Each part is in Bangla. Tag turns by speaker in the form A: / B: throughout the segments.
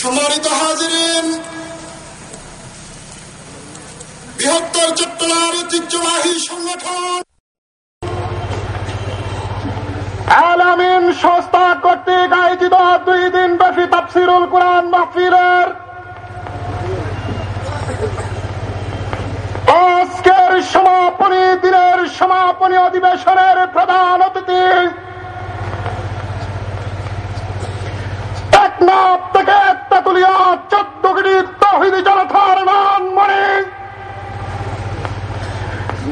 A: সম্মানিত হাজিরিন, বৃহত্তর চট্টলার ঐতিহ্যবাহী সংগঠন।
B: আলামিন সংস্থা কর্তৃক আয়োজিত দুই দিন ব্যাপী তাফসিরুল কোরআন মাহফিলের আজকের সমাপনী দিনের সমাপনী অধিবেশনের প্রধান অতিথি টেকনাফ থেকে তেতুলিয়া চোদ্দ কোটি তহিদি জনতার নাম মনে।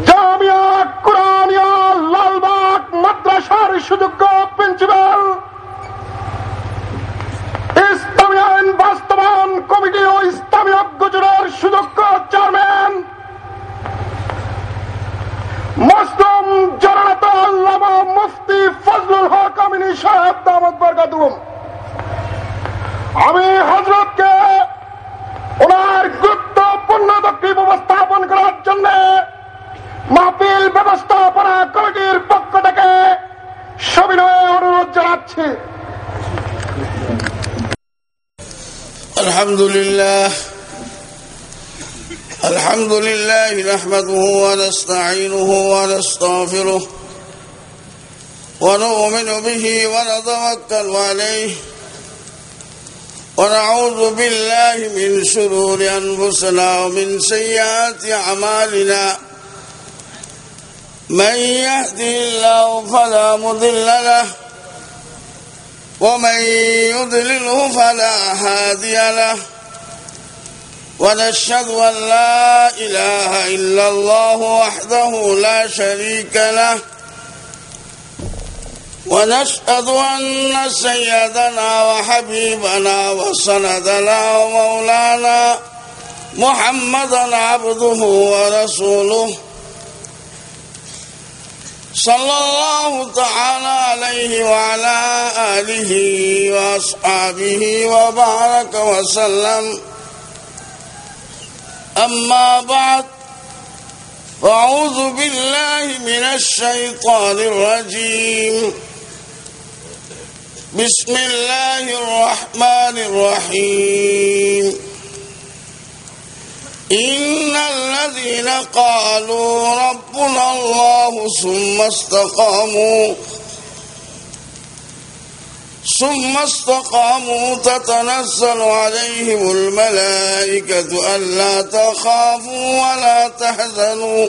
B: জামিয়া কোরআনিয়া লালবাগ মাদ্রাসার সুযোগ্য প্রিন্সিপাল। ইসলামী আইন বাস্তবায়ন কমিটি ও ইসলামী অজ্ঞজনের সুযোগ্য চেয়ারম্যান। মুসলিম জননেতা আল্লামা মুফতি ফজলুল হক আমিনী সাহেব দামদ বরগাদুম আমি হজরতকে ওনার গুরুত্বপূর্ণ বক্তব্য উপস্থাপন করার জন্য মাহফিল ব্যবস্থাপনা কমিটির পক্ষ থেকে সবিনয় অনুরোধ জানাচ্ছি
C: الحمد لله الحمد لله نحمده ونستعينه ونستغفره ونؤمن به ونتوكل عليه ونعوذ بالله من شرور أنفسنا ومن سيئات أعمالنا. من يهده الله فلا مضل له ومن يضلله فلا هادي له. ونشهد أن لا إله إلا الله وحده لا شريك له. ونشهد أن سيدنا وحبيبنا وسندنا ومولانا محمدا عبده ورسوله صلى الله تعالى عليه وعلى آله وأصحابه وبارك وسلم. أما بعد فأعوذ بالله من الشيطان الرجيم. بسم الله الرحمن الرحيم. إن الذين قالوا ربنا الله ثم استقاموا ثم استقاموا تتنزل عليهم الملائكة ألا تخافوا ولا تحزنوا.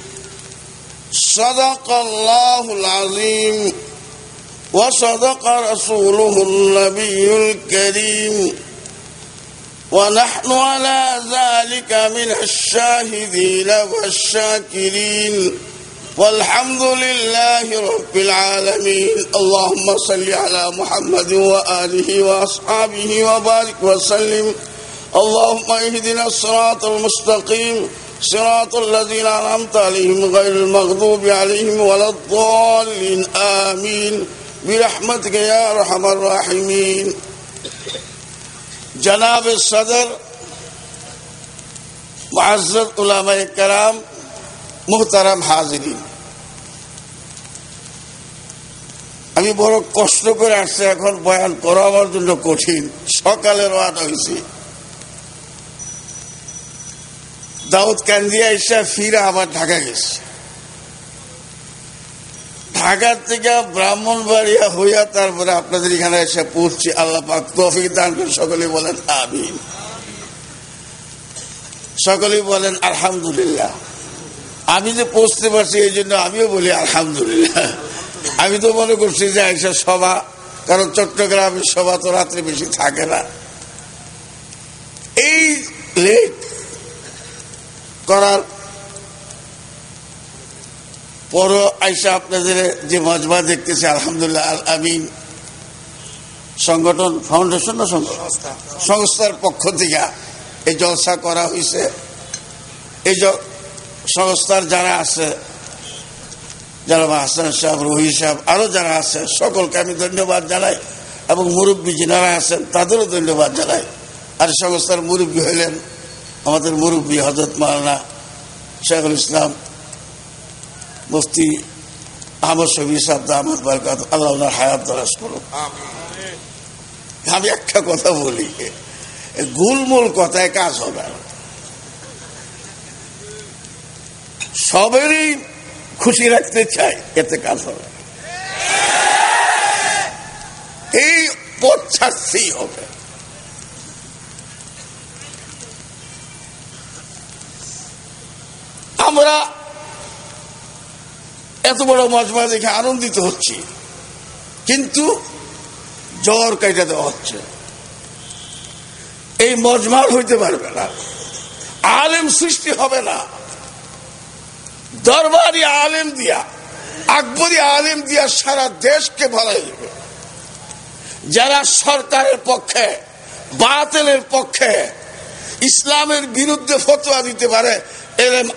C: صدق الله العظيم وصدق رسوله النبي الكريم ونحن على ذلك من الشاهدين والشاكرين والحمد لله رب العالمين. اللهم صل على محمد وآله وأصحابه وبارك وسلم. اللهم اهدنا الصراط المستقيم. صراط الذين أنعمت عليهم غير المغضوب عليهم ولا الضالين آمين برحمتك يا أرحم الراحمين جناب الصدر معزز علماء الكرام মুহতারাম হাজিরিন আমি বড় কষ্ট করে আসছি এখন বয়ান করা আমার জন্য কঠিন সকালে রওনা হয়েছি দাউদ কান্দিয়া এসে ফিরে আবার ঢাকা গেছে। ঢাকার থেকে ব্রাহ্মণবাড়িয়া হইয়া তারপরে আপনাদের এখানে এসে পড়ছি আল্লাহ পাক তৌফিক দান করে সকলে বলেন আমিন। সকলেই বলেন আলহামদুলিল্লাহ। আমি যে পৌঁছতে পারছি এই জন্য আমিও বলি আলহামদুলিল্লাহ। আমি তো মনে করছি যে এইসব সভা, কারণ চট্টগ্রামের সভা তো রাত্রে বেশি থাকে না। এই লেট করার পর আইসা আপনাদের যে মজমা দেখতেছে, আলহামদুলিল্লাহ, আল আমিন। সংগঠন ফাউন্ডেশন না সংস্থা সংস্থার পক্ষ থেকে এই জলসা করা হয়েছে এই সংস্থার যারা আছে, যারা হাসান সাহেব, রহি সাহেব, আরও যারা আছে, সকলকে আমি ধন্যবাদ জানাই এবং মুরব্বী যিনারা আছেন, তাদেরও ধন্যবাদ জানাই। আর সংস্থার মুরব্বী হইলেন আমাদের মুরব্বী হজরত মাওলানা শেখুল ইসলাম মুফতি আহমদ শফি সাহেব আহমদ বারকাত আল্লাহ হায়াত দরাজ করুন আমি একটা কথা বলি গুলমুল কথায় কাজ হবে সবেরই খুশি রাখতে চাই এতে কাজ হবে এই পথ ছাড়তেই হবে। আমরা এত বড় মজমা দেখে আনন্দিত হচ্ছি। কিন্তু জ্বর কেটে দেওয়া হচ্ছে। এই মজমার হইতে পারবে না। আলেম সৃষ্টি হবে না। দরবারি আলেম দিয়া, আকবরী আলেম দিয়া সারা দেশকে ভরা যাবে। যারা সরকারের পক্ষে, বাতেলের পক্ষে, ইসলামের বিরুদ্ধে ফতোয়া দিতে পারে এরম-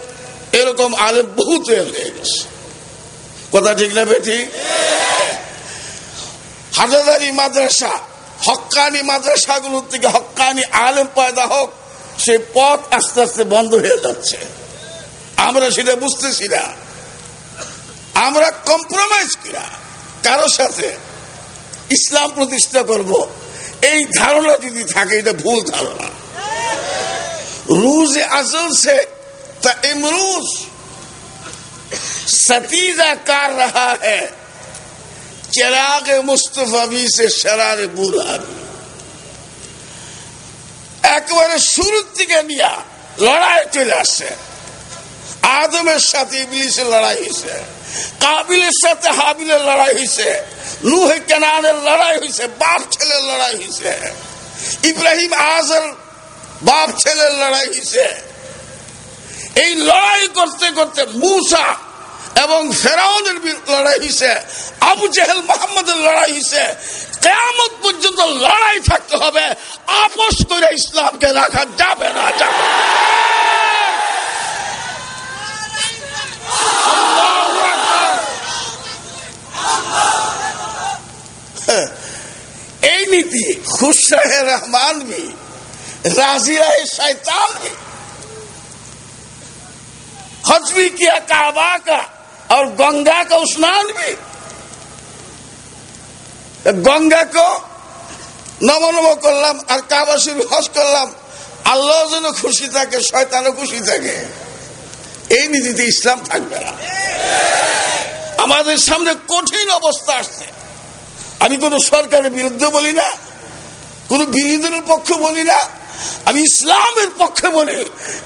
C: এরকম আলেম বহু তৈরি হয়ে গেছে। কথা ঠিক না বেটি হাজারি মাদ্রাসা, হকানি মাদ্রাসাগুলোর থেকে হকানি আলেম পায়দা হোক, সে পথ আস্তে আস্তে বন্ধ হয়ে যাচ্ছে। আমরা সেটা বুঝতেছি না। আমরা কম্প্রোমাইজ কিনা কারোর সাথে ইসলাম প্রতিষ্ঠা করব, এই ধারণা যদি থাকে, এটা ভুল ধারণা। রুজ আজল শেখ त इमरूज सतीजा कर रहा है चिराग मुस्तफी से शरार बुरा একেবারে শুরুর থেকে নিয়ে লড়াই চলে আসছে আদমের সাথে ইবলিসের লড়াই হয়েছে কাবিলের সাথে হাবিলের লড়াই হয়েছে নুহে কেনানের লড়াই হয়েছে বাপ ছেলের লড়াই হয়েছে ইব্রাহিম আজর বাপ ছেলের লড়াই হয়েছে এই লড়াই করতে করতে মুসা এবং ফেরাউনের বি- লড়াই হয়েছে আবু জেহেল মোহাম্মদের লড়াই হয়েছে কেয়ামত পর্যন্ত লড়াই থাকতে হবে আপোষ করে ইসলামকে রাখা যাবে না যাবে না। এই नीति खुश रहे रहमान भी राजी रहे शैतान भी हज भी किया काबा का और गंगा का स्नान भी গঙ্গা কো নম নম করলাম আর কাবা শরীফ হজ করলাম আল্লাহ যেন খুশি থাকে শয়তানও খুশি থাকে এই নীতিতে ইসলাম থাকবে না আমাদের সামনে কঠিন অবস্থা আসছে আমি কোন সরকারের বিরুদ্ধে বলি না কোন বিরোধীদের পক্ষে বলি না আমি ইসলামের পক্ষে বলে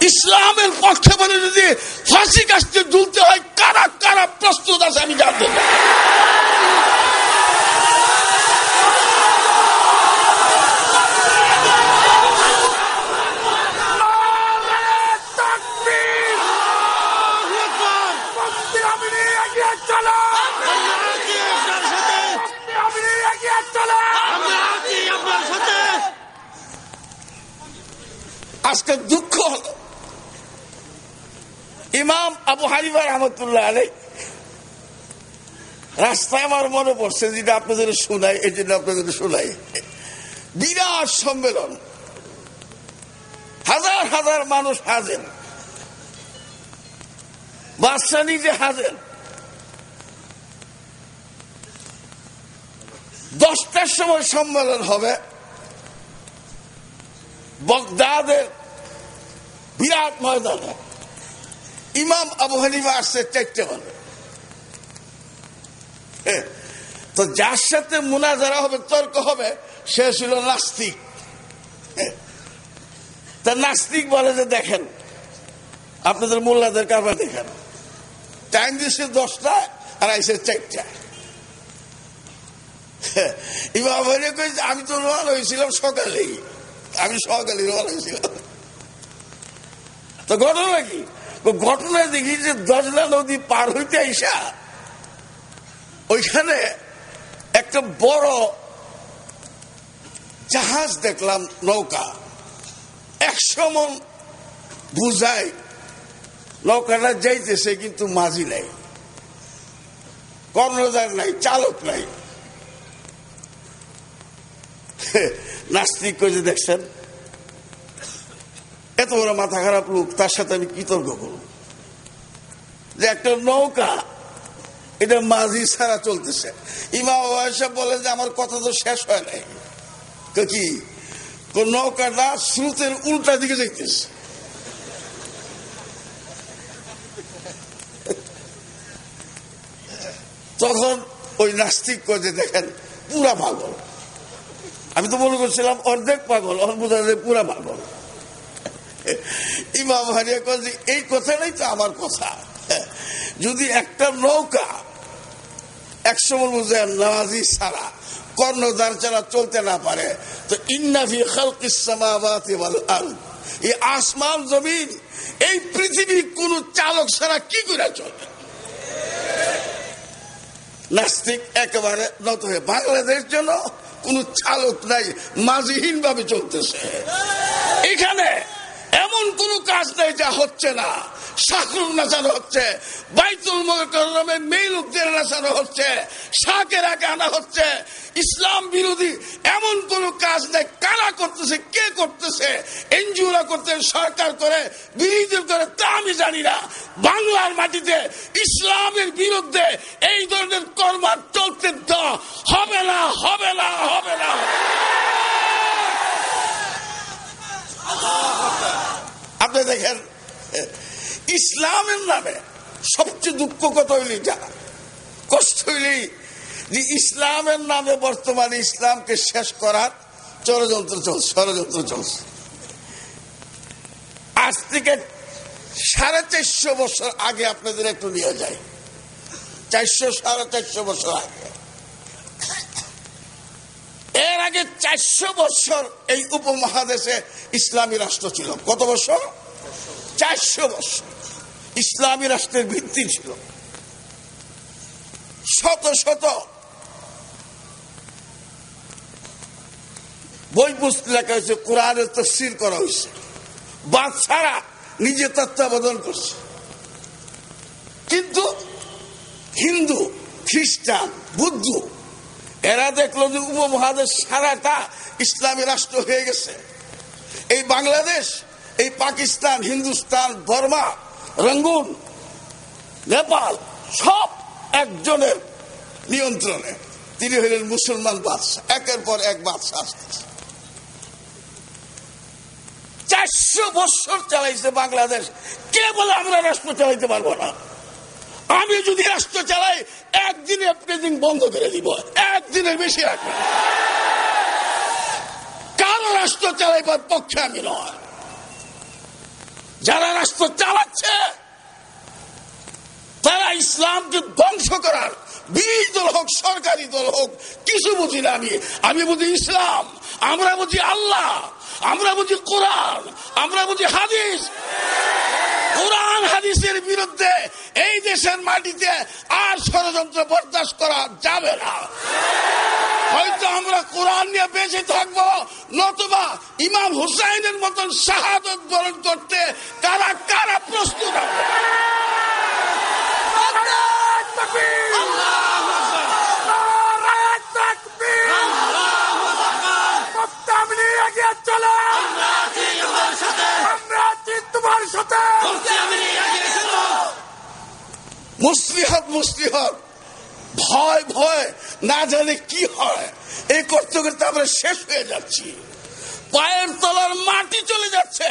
C: ইসলামের পক্ষে বলে যদি ফাঁসি কাশতে ঝুলতে হয়, কারা কারা প্রস্তুত আছে আমি জানতে আজকে দুঃখ হলো। ইমাম আবু হানিফা রহমতুল্লাহ আলাই রাস্তায় আমার মনে পড়ছে, যেটা আপনাদের শোনাই, এই জন্য আপনাদের শোনাই। বিরাট সম্মেলন। হাজার হাজার মানুষ হাজেন বাদশা নিজে হাজেন দশটার সময় সম্মেলন হবে। বগদাদের বিরাট ময়দানে। ইমাম আবু হানিফা আসছে চারটে মানে তো যার সাথে মুনাজারা হবে, তর্ক হবে, সে ছিল নাস্তিক। তা নাস্তিক বলে যে দেখেন, আপনাদের মোল্লাদের কারবার দেখেন। টাইম দিয়েছে দশটা আর আইসে চারটা ইমাম আমি তো রোয়ানা হয়েছিলাম সকালেই। আমি সকালে রোয়ানা হয়েছিলাম। তো ঘটনা কি? ঘটনা দেখি যে দশলা নদী পার হইতে আইসা, ওইখানে একটা বড় জাহাজ দেখলাম নৌকা। একশো মন বুঝায় নৌকাটা যাইতেছে কিন্তু মাঝি নাই। কর্ণধার নাই, চালক নাই। নাস্তিক করে দেখছেন? এত বড় মাথা খারাপ লোক, তার সাথে আমি কি তর্ক করব। যে একটা নৌকা, এটা মাঝি ছাড়া চলতেছে। ইমা সাহেব বলে যে আমার কথা তো শেষ হয় নাই। কি? নৌকাটা স্রোতের উল্টা দিকে যাইতেছে। তখন ওই নাস্তিক করে দেখেন, পুরা পাগল। আমি তো মনে করছিলাম অর্ধেক পাগল যায় পুরা পাগল। ইমাম হারিয়া কয় যে, এই কথাটাই তো আমার কথা। যদি একটা নৌকা একশো বুঝে নামাজি ছাড়া, কর্ণধার ছাড়া চলতে না পারে, তো ইন্নাফি খালকিস সামাওয়াতি ওয়াল আরদ। এই আসমান, জমিন, এই পৃথিবীর কোন চালক ছাড়া কি করে চলে নাস্তিক একেবারে নত হয়ে বাংলাদেশ জন্য কোন চালক নাই মাঝিহীন ভাবে চলতেছে। এখানে এমন কোন কাজ নেই যা হচ্ছে না। শাকরুল নাচানো হচ্ছে, বাইতুল মোকামে মেয়ে লোকদের নাচানো হচ্ছে, শাকের আগে আনা হচ্ছে। ইসলাম বিরোধী এমন কোন কাজ নেই। কারা করতেছে, কে করতেছে? এনজিওরা করতে, সরকার করে বিরোধী করে, তা আমি জানি না। বাংলার মাটিতে ইসলামের বিরুদ্ধে এই ধরনের কর্ম চলতে হবে না হবে না হবে না। আপনি দেখেন ইসলামের নামে সবচেয়ে দুঃখ কত হইলি যা কষ্ট হইলি যে ইসলামের নামে বর্তমানে ইসলামকে শেষ করার ষড়যন্ত্র চলছে ষড়যন্ত্র চলছে। আজ থেকে সাড়ে চারশো বছর আগে আপনাদের একটু নিয়ে যায় চারশো, সাড়ে চারশো বছর আগে। আগে চারশো বছর এই উপমহাদেশে ইসলামী রাষ্ট্র ছিল। কত বছর? চারশো বছর ইসলামী রাষ্ট্রের ভিত্তি ছিল। শত শত। বই পুস্তক লেখা হয়েছে, কোরআনের তফসির করা হয়েছে। ছাড়া নিজে তত্ত্বাবধান করছে। কিন্তু হিন্দু, খ্রিস্টান, বুদ্ধ এরা দেখল যে উপমহাদেশ সারাটা ইসলামী রাষ্ট্র হয়ে গেছে। এই বাংলাদেশ, এই পাকিস্তান, হিন্দুস্তান, বর্মা, রঙ্গুন, নেপাল, সব একজনের নিয়ন্ত্রণে। তিনি হলেন মুসলমান বাদশাহ। একের পর এক বাদশাহ আসতেছে চারশো বছর চালাইছে বাংলাদেশ। কে বলে আমরা রাষ্ট্র চালাইতে পারব না। আমি যদি রাষ্ট্র চালাই, একদিনে প্রেজিং বন্ধ করে দিব। একদিনের বেশি রাখবে। কারও রাষ্ট্র চালাইবার পক্ষে আমি নয়। যারা রাষ্ট্র চালাচ্ছে, তারা ইসলামকে ধ্বংস করার, বিরোধী দল হোক, সরকারি দল হোক, কিছু বুঝি না আমি। আমি বুঝি ইসলাম, আমরা বুঝি আল্লাহ। আমরা বুঝি কোরআন, আমরা বুঝি হাদিস। কোরআন, হাদিসের বিরুদ্ধে এই দেশের মাটিতে আর ষড়যন্ত্র বরদাস্ত করা যাবে না। হয়তো আমরা কোরআন নিয়ে বেঁচে থাকব, নতুবা ইমাম হুসাইনের মতন শাহাদত বরণ করতে কারা কারা প্রস্তুত হবে? মুসলিহত মুসলিহত ভয় ভয়, না জানে কি হয়। এই করতে করতে আমরা শেষ হয়ে যাচ্ছি। পায়ের তলার মাটি চলে যাচ্ছে।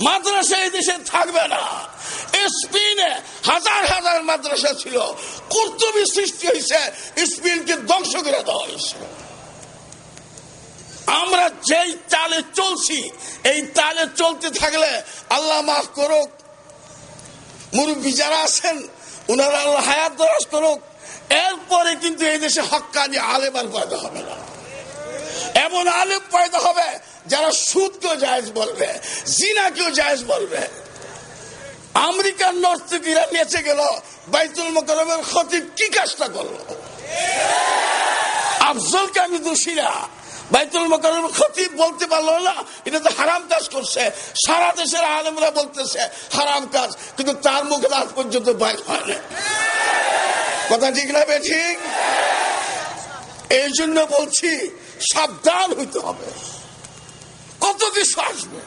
C: মাদ্রাসা এই দেশে থাকবে না। স্পেনে হাজার হাজার মাদ্রাসা ছিল। কর্তব্য সৃষ্টি হয়েছে, স্পেনকে ধ্বংস করে দেওয়া হয়েছে। আমরা যেই তালে চলছি, এই তালে চলতে থাকলে আল্লাহ মাফ করুক। মুরব্বী যারা আছেন ওনারা আল্লাহ হায়াত দরাজ করুক। এরপরে কিন্তু এই দেশে হক্কানি আলেম আর পয়দা হবে না। এমন আলেম পয়দা হবে যারা সুদকেও জায়েজ বলবে, জিনাকেও জায়েজ বলবে। আমেরিকার নর্তকীরা নেচে গেল, বাইতুল মোকরমের খতিব কি কাজটা করল? আফজলকে আমি দোষী না। বাইতুল মোকরম খতিব বলতে পারল না, এটা তো হারাম কাজ করছে। সারা দেশের আলেমরা বলতেছে, হারাম কাজ, কিন্তু তার মুখে আজ পর্যন্ত বাইর হয় না কথা ঠিক না ঠিক? এই জন্য বলছি, সাবধান হইতে হবে। কত কিছু আসবে?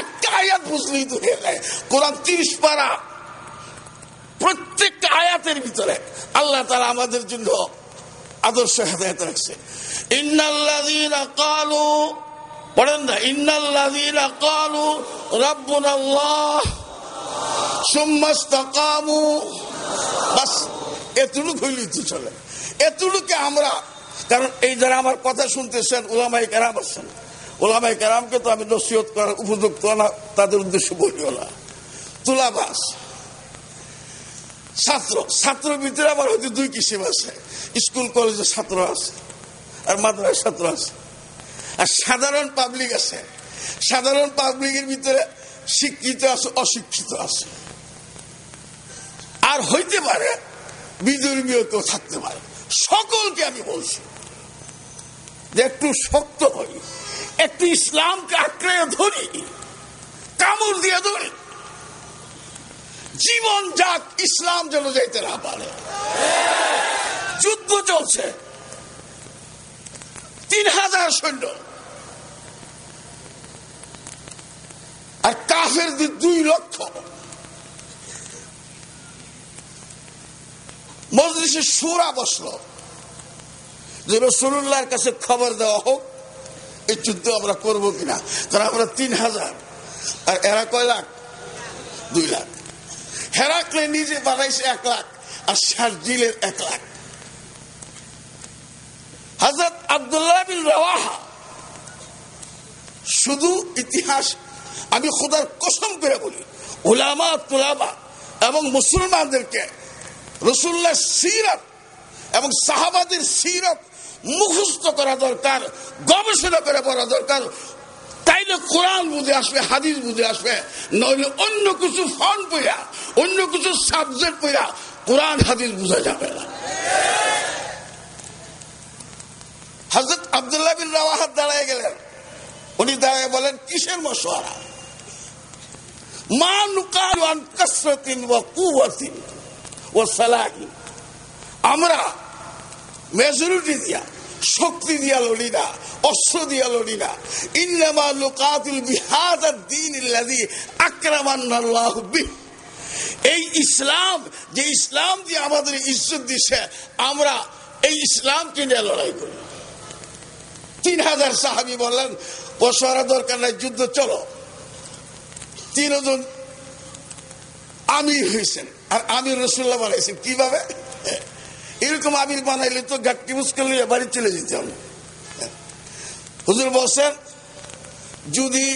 C: একটা আয়াত বুঝলেই তো কোরআন 30 পারা প্রত্যেকটা আয়াতের ভিতরে আল্লাহ তাআলা আমাদের জন্য আদর্শ হেদায়েত রাখছে। ইন্নাল্লাযীনা ক্বালু, পড়েন না, ইন্নাল্লাযীনা ক্বালু রাব্বুনাল্লাহ সুম্মা ইসতাকামু বাস এতটুকু হইলেই তো চলে। এতটুকু আমরা, কারণ এই যারা আমার কথা শুনতেছেন ওলামাই কেরাম আছেন ওলামাই কেরামকে তো আমি নসিহত করার উপযুক্ত না, তাদের উদ্দেশ্য বলিও না। তুলাবাস ছাত্র ছাত্র ভিতরে আমার হয়তো দুই কিসিম আছে। স্কুল কলেজের ছাত্র আছে, আর মাদ্রাসার ছাত্র আছে। আর সাধারণ পাবলিক আছে। সাধারণ পাবলিকের ভিতরে শিক্ষিত আছে, অশিক্ষিত আছে। আর হইতে পারে বিধর্মীয় কেউ থাকতে পারে। সকলকে আমি বলছি যে একটু শক্ত হই, একটু ইসলামকে আঁকড়ে ধরি, কামড় দিয়ে ধরি জীবন যাক, ইসলাম যেন যাইতে না পারে। যুদ্ধ চলছে। তিন হাজার সৈন্য। আর কাফের দুই লক্ষ। মজলিসে সুরা বসল। যে রসুল্লাহর কাছে খবর দেওয়া হোক, এই যুদ্ধ আমরা করব কিনা? কারণ আমরা তিন হাজার। আর এরা কয় লাখ? দুই লাখ। হেরাকলে নিজে বানাইছে এক লাখ আর শারজিলের এক লাখ হজরত আবদুল্লাহ বিন রওয়াহা শুধু ইতিহাস আমি খোদার কসম করে বলি ওলামা তুলামা এবং মুসলমানদেরকে রসুল্লাহ সিরত এবং সাহাবাদের সিরত মুখস্থ করা দরকার গবেষণা করে পড়া দরকার তাইলে কোরআন বুঝে আসবে, হাদিস বুঝে আসবে, নইলে অন্য কিছু ফন পইরা, অন্য কিছু সাবজেক্ট পইরা কোরআন, হাদিস বোঝা যাবে না। হজরত আবদুল্লাহ বিন রাওয়াহাত দাঁড়ায় গেলেন। উনি দাঁড়ায় বলেন, কিসের মশওয়ারা? আমরা মেজরিটি দিয়া শক্তি দিয়া লড়ি না অস্ত্র দিয়া লড়ি না। ইন্নামা লুকাতুল বিহাদার দিন ইল্লাযী আকরামান্নাল্লাহু বিহ। এই ইসলাম, যে ইসলাম দিয়ে আমাদের ইজ্জত দিছে, আমরা এই ইসলামকে নিয়ে লড়াই করি। তিন হাজার সাহাবি বললেন বসরা দরকার নাই, যুদ্ধ চলো। তিনজন আমির হয়েছেন, আর আমির রসুল্লাহ বানাইছেন। কীভাবে? এরকম আমির বানাইলে তো গাট্টি মুশকিল নিয়ে বাড়ি চলে যেতাম। হুজুর বলছেন, যদি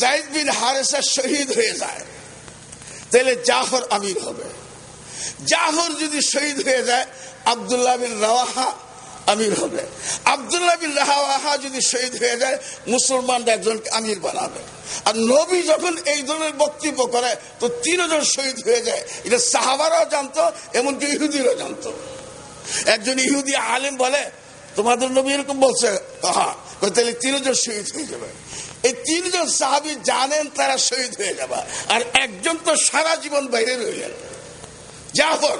C: জাইদ বিন হারেসা শহীদ হয়ে যায়, তাহলে জাফর আমির হবে। জাফর যদি শহীদ হয়ে যায়, আবদুল্লাহ বিন রাওয়াহা আমির হবে। আবদুল্লাহ বিন রাওয়াহা যদি শহীদ হয়ে যায়, মুসলমানরা একজনকে আমির বানাবে। আর নবী যখন এই ধরনের বক্তব্য করে, তো তিনজন শহীদ হয়ে যায়। এটা সাহাবারাও জানতো, এমনকি ইহুদিরাও জানতো। একজন ইহুদি আলেম বলে, তোমাদের নবী এরকম বলছে? হ্যাঁ তাহলে তিনজন শহীদ হয়ে যাবে। এই তিনজন সাহাবি জানেন তারা শহীদ হয়ে যাবে। আর একজন তো সারা জীবন বাইরে রইলেন জাফর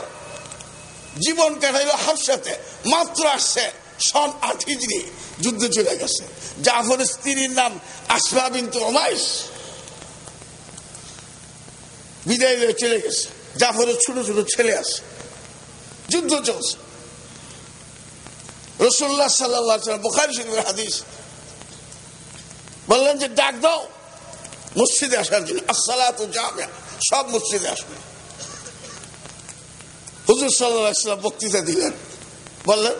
C: জীবন কাটাইল হাফসাতে, মাত্র আসছে সন আট হিজড়ি যুদ্ধ চলে গেছে। জাফরের স্ত্রীর নাম আসমা বিন্তু ওমাইস বিদায় হয়ে চলে গেছে। জাফরের ছোট ছোট ছেলে আছে। যুদ্ধ চলছে। রসুল্লাহ সাল্লাহ বুখারি শরীফের হাদিস বললেন যে, ডাক দাও, মসজিদে আসার জন্য। আসসালাত সব মসজিদে আসবে। হুজুর সাল্লাহ বক্তৃতা দিলেন। বললেন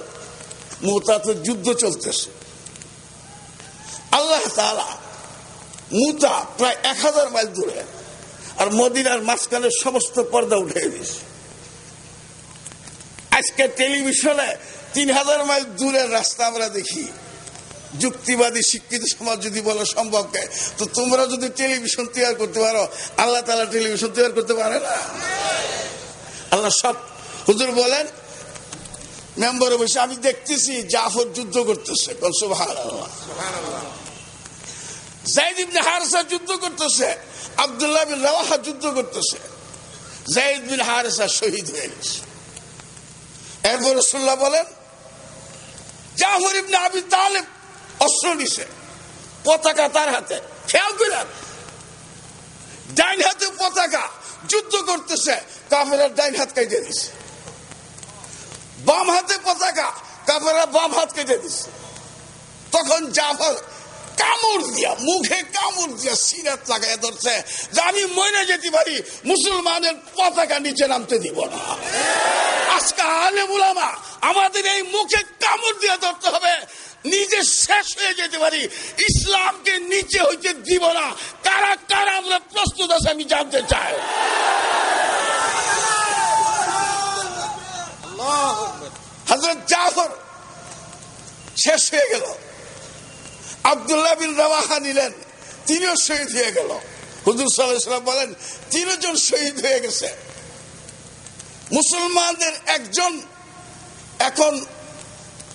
C: মোতাতে যুদ্ধ চলতেছে। আল্লাহ তালা
D: মুতা প্রায় এক হাজার মাইল দূরে আর মদিনার মাঝখানে সমস্ত পর্দা উঠে দিয়েছে। আজকে টেলিভিশনে তিন হাজার মাইল দূরের রাস্তা আমরা দেখি। যুক্তিবাদী, শিক্ষিত সমাজ যদি বলো সম্ভবকে তো তোমরা যদি টেলিভিশন তৈরি করতে পারো, আল্লাহ তালা টেলিভিশন তৈরি করতে পারে না? আল্লাহ সব হুজুর বলেন মেম্বারে বসে আমি দেখতেছি জাফর যুদ্ধ করতেছে। জাইদ ইবনে যুদ্ধ করতেছে। আব্দুল্লাহ বিন রাওয়াহা যুদ্ধ করতেছে। জাইদ বিন শহীদ হয়ে গেছে। এরপর রসুল্লাহ বলেন, জাফর ইবনে আবি তালেব অস্ত্র নিছে, পতাকা তার হাতে। খেয়াল করেন ডাইন হাতে পতাকা, যুদ্ধ করতেছে কাফেরার ডাইন হাত কেটে দিছে। বাম হাতে পতাকা কাফেরা বাম হাত কেটে দিছে। তখন জাফর কামড় দিয়া, মুখে কামড় দিয়া সিরাত লাগাই ধরছে যে আমি মরে যেতে পারি, মুসলমানের পতাকা নিচে নামতে দিব না। আজকে আলে মুলামা আমাদের এই মুখে কামড় দিয়ে ধরতে হবে, নিজে শেষ হয়ে যেতে পারি, ইসলামকে নিচে হইতে দিব না। কারা কারা আমরা প্রস্তুত আছে আমি জানতে চাই। হজরত জাফর শেষ হয়ে গেল। আবদুল্লাহ বিন রাওয়াহা নিলেন, তিনিও শহীদ হয়ে গেল। হুজুর সাল্লাম বলেন, তিনজন শহীদ হয়ে গেছে। মুসলমানদের একজন এখন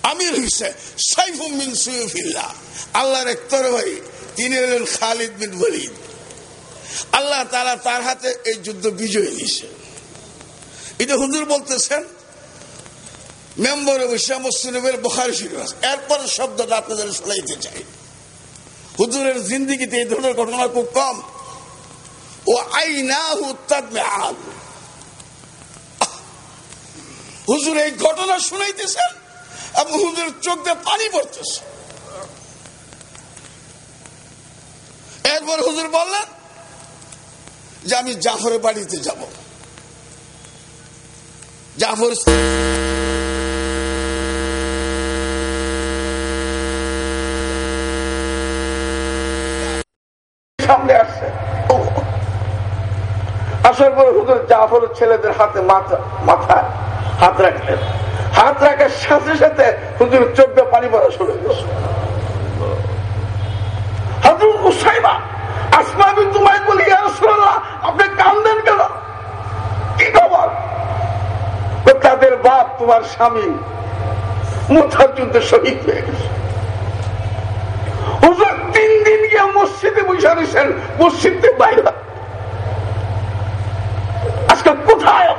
D: আমির হইছে সাইফুমিন সুয়ফিল্লাহ। আল্লাহর এক তরবারি, তিনি হলেন খালিদ বিন ওয়ালিদ। আল্লাহ তারা তার হাতে এই যুদ্ধ বিজয় দিয়েছে। এটা হুজুর বলতেছেন মেম্বরে বসে মুসলিমের বখারি শরীফ। আছে এরপর শব্দটা আপনাদের শোনাইতে চাই। হুজুরের জিন্দিগিতে এই ধরনের ঘটনা খুব কম। ও আইনাহু তাদমে আল হুজুর এই ঘটনা শুনাইতেছেন এবং হুজুরের চোখ দিয়ে পানি পড়তেছে। এরপর হুজুর বললেন যে আমি জাফরের বাড়িতে যাব। জাফর
C: সামনে আসছে আসার পরে জাফর ছেলেদের হাতে মাথা হাত রাখলেন হাত রাখার সাথে সাথে হুজুর চোদ্দ পানি পড়া শুরু খবর? তাদের বাপ তোমার স্বামী তিন দিন গিয়ে মসজিদে বসে রয়েছেন, মসজিদে বাইরে। আজকে কোথায়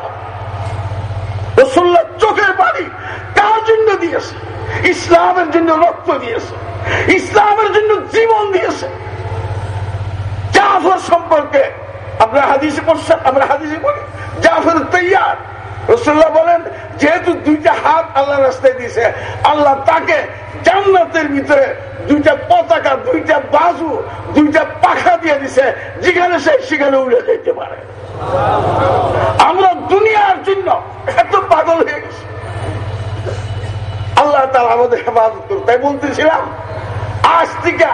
C: রসুল্লাহ চোখের বাড়ি কার জন্য দিয়েছে? ইসলামের জন্য রক্ত দিয়েছে। ইসলামের জন্য জীবন দিয়েছে। জাফর সম্পর্কে আমরা হাদিসে পড়ছেন আমরা হাদিসে পড়ি। জাফর তৈয়ার। রসুল্লাহ বলেন, যেহেতু দুইটা হাত আল্লাহ রাস্তায় দিয়েছে, আল্লাহ তাকে জান্নাতের ভিতরে দুইটা পতাকা, দুইটা বাজু দুইটা পাখা দিয়ে দিছে যেখানে সে সেখানে উড়ে যেতে পারে। আমরা দুনিয়ার জন্য এত পাগল হয়ে গেছি। আল্লাহ তার আমাদের হেফাজত করুন তাই বলতেছিলাম, আজ থেকে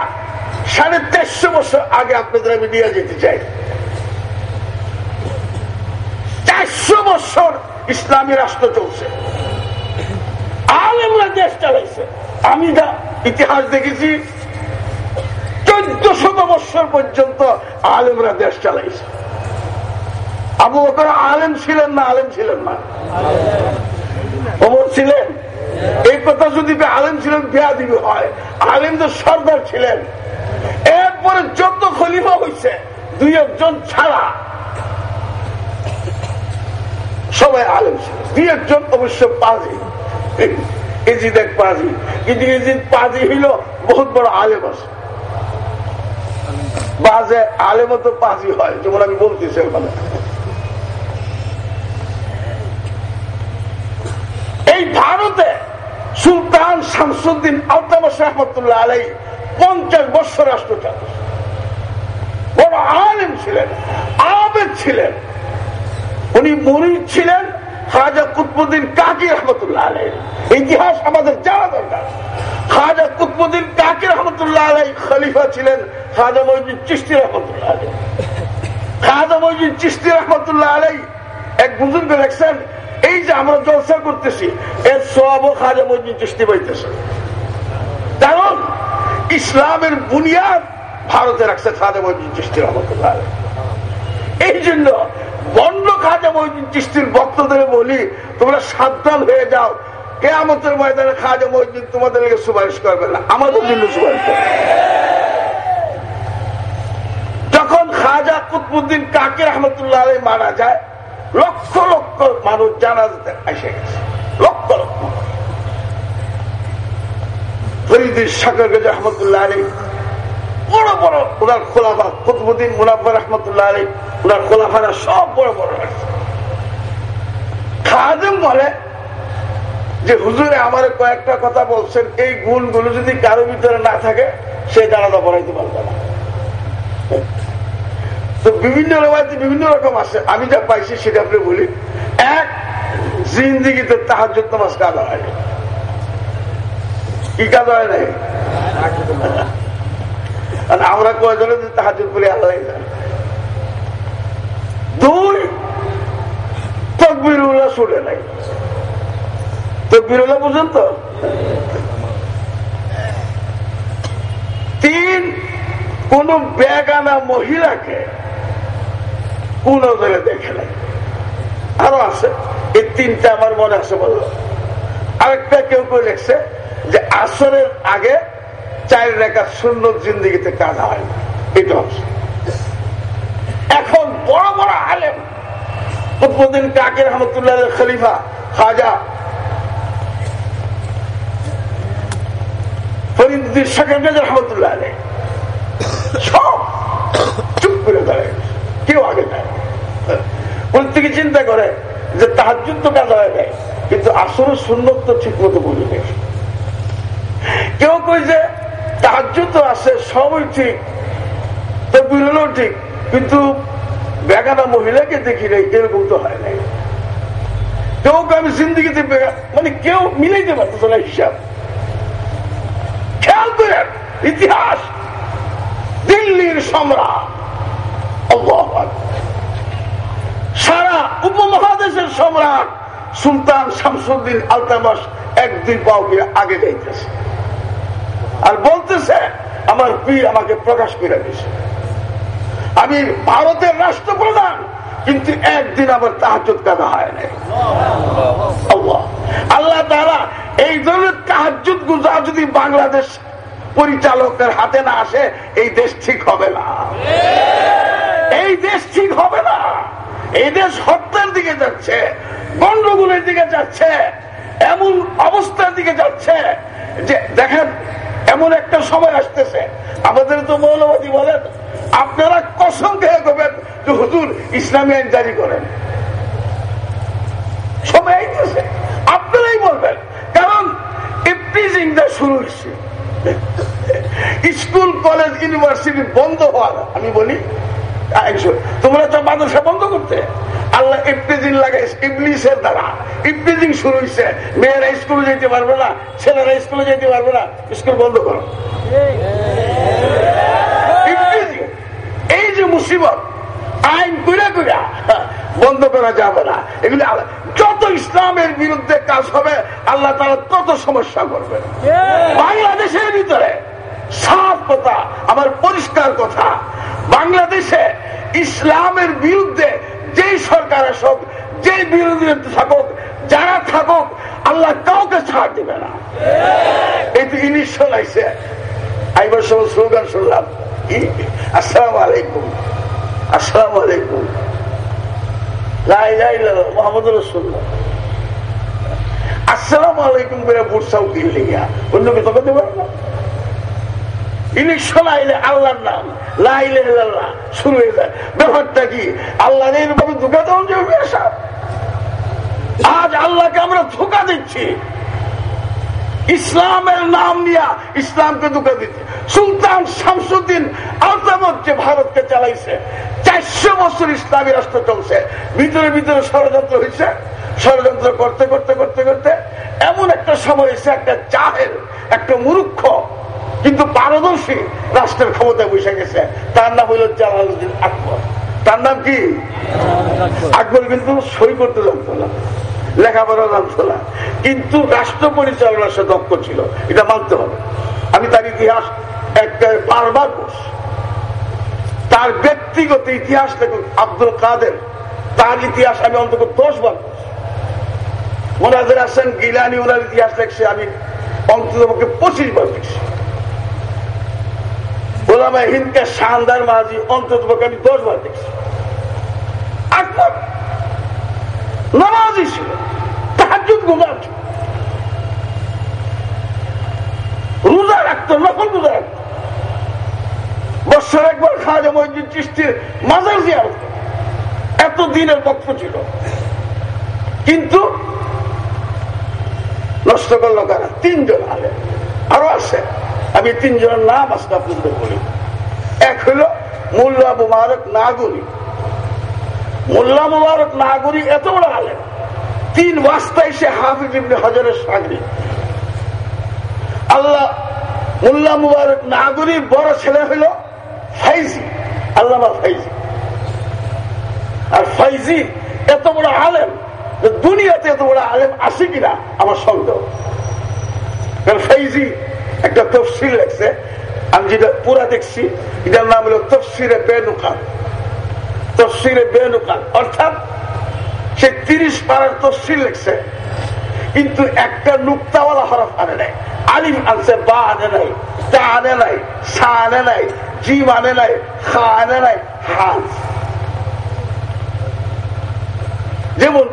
C: সাড়ে তেরশো বছর আগে আপনাদের আমি নিয়ে যেতে চাই। চারশো বছর ইসলামী রাষ্ট্র চলছে। আলেমরা দেশ চালাইছে। আমি যা ইতিহাস দেখেছি চোদ্দ শত বছর পর্যন্ত আলেমরা দেশ চালাইছে। আবু বকর আলেম ছিলেন না আলেম ছিলেন না? ওমর ছিলেন? এই কথা যদি আলেম ছিলেন বেয়া দিবি হয়। আলেম তো সর্দার ছিলেন। এরপরে যত খলিফা হয়েছে দুই একজন ছাড়া সবাই আলেম ছিল দুই একজন অবশ্য পাজি। ইজিদ এক পাজি। কিন্তু ইজিদ পাজি হইল, বহুত বড় আলেম আছে। বাজে আলেমও তো পাজি হয়, যেমন আমি বলতেছি ওখানে এই ভারতে সুলতান শামসুদ্দিন আলতাবাস রহমতুল্লাহ আলাই পঞ্চাশ বৎসর রাষ্ট্র চালান বড় আলেম ছিলেন, আবেদ ছিলেন। উনি মরিদ ছিলেন খাজা কুতবুদ্দিন কাকি রহমতুল্লাহ আলাই ইতিহাস আমাদের জানা দরকার। খাজা কুতবুদ্দিন কাকি রহমতুল্লাহ আলাই খলিফা ছিলেন খাজা মহিউদ্দিন চিস্তি রহমতুল্লাহ আলাই খাজা মহিউদ্দিন চিস্তি রহমতুল্লাহ আলাই এক বুজুর্গ লেখছেন এই যে আমরা জলসা করতেছি, এর সব খাজা মহিউদ্দিন চিস্তি পাইতেছে। কারণ ইসলামের বুনিয়াদ ভারতে রাখছে খাজা মহিউদ্দিন চিস্তি রহমতুল্লাহ এই জন্য বন্ড খাজা মহিউদ্দিন চিস্তির ভক্তদের বলি, তোমরা সাবধান হয়ে যাও। কে কেয়ামতের ময়দানে খাজা মহিউদ্দিন তোমাদের সুপারিশ করবে না, আমাদের জন্য সুপারিশ করবে। যখন খাজা কুতবুদ্দিন কাকে রহমতুল্লাহ মারা যায় লক্ষ লক্ষ মানুষ জানাজাতে এসে গেছে। লক্ষ লক্ষ আলী বড় বড় ওনার খোলাফা আলী ওনার খোলাফারা সব বড় বড় খাদেম বলে যে, হুজুরে, আমার কয়েকটা কথা বলছেন। এই গুণগুলো যদি কারও ভিতরে না থাকে, সে জানাজা পড়াইতে পারবে না। তো বিভিন্ন রেওয়ায়তে বিভিন্ন রকম আছে আমি যা পাইছি সেটা আপনি বলি। এক, জিন্দিগিতে তাহার নামাজ কাদা হয় কি কাদা হয় নাই আর আমরা কয়জনে যে তাহাজ বলি আল্লাহ। দুই তকবির উল্লাহ শুনে নাই। তকবির উল্লাহ তো? তিন, কোন বেগানা মহিলাকে ধরে দেখে নাই। আরও আছে। এই তিনটা আমার মনে আছে বলল। আরেকটা কেউ কেউ লেখছে যে আসরের আগে চার রেখা শূন্য জিন্দিগিতে কাজ হয় না। এটা হচ্ছে এখন বড় বড় আলেম কুতবুদ্দিন কাকের রহমতুল্লাহ খলিফা খাজা ফরিদুদ্দিন রহমতুল্লাহ সব চুপ করে দাঁড়ায়। কেউ আগে নেয় প্রত্যেকে চিন্তা করে যে তাহার যুদ্ধ কাজ হয়ে যায়, কিন্তু আসলে সুন্নত তো ঠিক মতো বলি নেই। কেউ কই যে তাহার যুদ্ধ আছে, সবই ঠিক তো বিরলও ঠিক, কিন্তু বেগানা মহিলাকে দেখি নাই, এরকম তো হয় নাই। কেউ আমি জিন্দিগিতে মানে কেউ মিলাইতে পারতেছে না হিসাব। খেয়াল করেন, ইতিহাস, দিল্লির সম্রাট আল্লাহু আকবার। সারা উপমহাদেশের সম্রাট সুলতান শামসুদ্দিন আলতামাস এক দুই পাওকে আগে যাইতেছে আর বলতেছে, আমার পীর আমাকে প্রকাশ করে দিছে আমি ভারতের রাষ্ট্রপ্রধান, কিন্তু একদিন আমার তাহাজুদ কাদা হয় নাই। আল্লাহ। আল্লাহ তারা এই ধরনের তাহাজুদ গুজা যদি বাংলাদেশ পরিচালকের হাতে না আসে, এই দেশ ঠিক হবে না। এই দেশ ঠিক হবে না। এই দেশ হত্যার দিকে যাচ্ছে, গন্ডগোলের দিকে যাচ্ছে, এমন অবস্থার দিকে যাচ্ছে যে দেখেন, এমন একটা সময় আসতেছে। আমাদের তো মৌলবাদী বলেন, আপনারা কসম খেয়ে করবেন যে হুজুর ইসলামী আইন জারি করেন। সময় আইতেছে। আপনারাই বলবেন, কারণ ইপ্রিজিংটা শুরু হচ্ছে স্কুল, কলেজ ইউনিভার্সিটি বন্ধ হওয়ার, আমি বলি একশো তোমরা তো মাদ্রাসা বন্ধ করতে। আল্লাহ ইপ্রিজিং লাগে ইবলিসের দ্বারা। ইপ্রিজিং শুরু হয়েছে মেয়েরা স্কুলে যেতে পারবে না ছেলেরা স্কুলে যেতে পারবে না স্কুল বন্ধ করো। এই যে মুসিবত আইন কইরা কইরা বন্ধ করা যাবে না। এগুলি যত ইসলামের বিরুদ্ধে কাজ হবে আল্লাহ তারা তত সমস্যা করবে। বাংলাদেশের ভিতরে সাফ কথা, আমার পরিষ্কার কথা। বাংলাদেশে ইসলামের বিরুদ্ধে যেই সরকার আসুক যে বিরোধী থাকুক, যারা থাকুক, আল্লাহ কাউকে ছাড় দিবে না। এই তো ইনিশ শোনাইছে আইবার সময় স্লোগান শুনলাম। আসসালাম আলাইকুম। আসসালাম আলাইকুম। আসসালাম আলাইকুম করে বুটসাও কিনলে গিয়া অন্য কিছু করতে পারব না। ইসলামের নাম নিয়া ইসলামকে ধোকা দিচ্ছে। সুলতান শামসুদ্দিন আলতামত যে ভারতকে চালাইছে, চারশো বছর ইসলামী রাষ্ট্র চলছে। ভিতরে ভিতরে ষড়যন্ত্র হয়েছে ষড়যন্ত্র করতে করতে করতে করতে। এমন একটা সময় এসে একটা চাহের একটা মূর্খ কিন্তু পারদর্শী রাষ্ট্রের ক্ষমতায় বসে গেছে। তার নাম হইল জালালুদ্দিন আকবর। তার নাম কি? আকবর কিন্তু সই করতে জানতো না। লেখাপড়া জানতো না কিন্তু রাষ্ট্র পরিচালনার সে দক্ষ ছিল। এটা মানতে হবে। আমি তার ইতিহাস একটা বারবার পড়ছি তার ব্যক্তিগত ইতিহাস দেখুন আব্দুল কাদের, তার ইতিহাস আমি অন্তত দশ বার পড়ছি মোনাজের হাসান গিলানি, ওনার ইতিহাস দেখছি আমি অন্তত পঁচিশ বার দেখছি ওলামা হিন্দকে শানদার মাঝি, অন্তত পক্ষে আমি দশ বার দেখছি। আকবর নামাজি ছিল। গুজার রোজা নকল রোজা বৎসর একবার খাজা মহিদ্দিন চিস্তির মাজার এত দিনের পক্ষ ছিল। কিন্তু নষ্ট করল কারা? তিনজন আলে আরও আছে। আমি তিনজনের নাম আজকে আপনাদের বলি। এক হলো মোল্লা মুবারক নাগরী। মোল্লা মুবারক নাগরী এত বড় আলেম। তিন ওয়াস্তায় সে হাফিজ ইবনে হজরের সাগরি আল্লাহ মোল্লা মুবারক নাগরীর বড় ছেলে হইল ফাইজি, আল্লামা ফাইজি। আর ফাইজি এত বড় আলেম দুনিয়াতে এত বড় আলেম আছে কিনা আমার সন্দেহ। ফাইজি একটা তফসিল লেখছে। আমি যেটা পুরা দেখছি, এটার নাম হলো তফসিরে বেনুকান তফসিরে বেনুকান অর্থাৎ সে তিরিশ পাড়ার তফসিল লেখছে, কিন্তু একটা নুক্তাওয়ালা হরফ আনে নাই। আলিম আনছে, বা আনে নাই, তা আনে নাই, সা আনে নাই, জিম আনে নাই, খা আনে নাই হান যেমন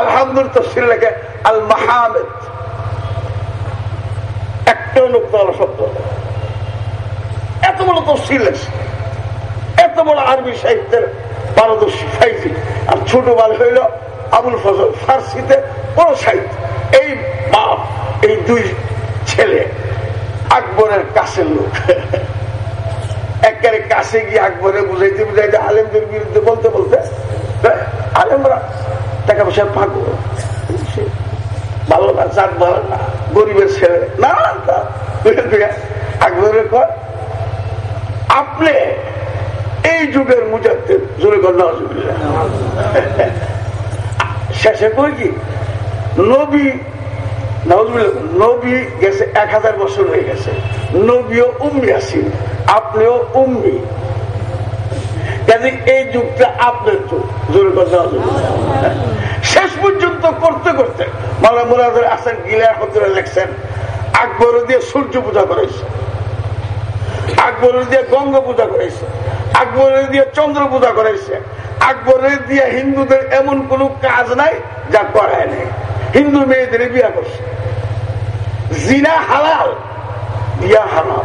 C: আলহামদুল তফসিল লেখে আল মাহামেদ শব্দ নেই। এত বড় এত বড় আরবি সাহিত্যের পারদর্শী আর ছোট বাল হইল আবুল ফার্সিতে সাহিত্য। এই বাপ এই দুই ছেলে আকবরের কাছের লোক। একেবারে কাছে গিয়ে আকবরে বুঝাইতে বুঝাইতে আলেমদের বিরুদ্ধে বলতে বলতে হ্যাঁ, আলেমরা টাকা পয়সা পাবো ভালো না চাঁদ ভালো না গরিবের ছেলে না আপনি এই যুগের জোরে কর নজুবিল্লাহ শেষে করে কি, নবী নবী গেছে এক হাজার বছর হয়ে গেছে। নবীও উম্মি আসিন। আপনিও উম্মি। কাজে এই যুগটা আপনার যুগ, জোরে নজরুল্লাহ। শেষ পর্যন্ত করতে করতে মালা মুরাদের আসেন গিলা হতরে লেখছেন আকবর দিয়ে সূর্য পূজা করেছে আকবরের দিয়ে গঙ্গা পূজা করেছে আকবরের দিয়ে চন্দ্র পূজা করেছে আকবরের দিয়ে হিন্দুদের এমন কোন কাজ নাই যা করায় নাই। হিন্দু মেয়েদের বিয়া করছে। জিনা হালাল, বিয়া হালাল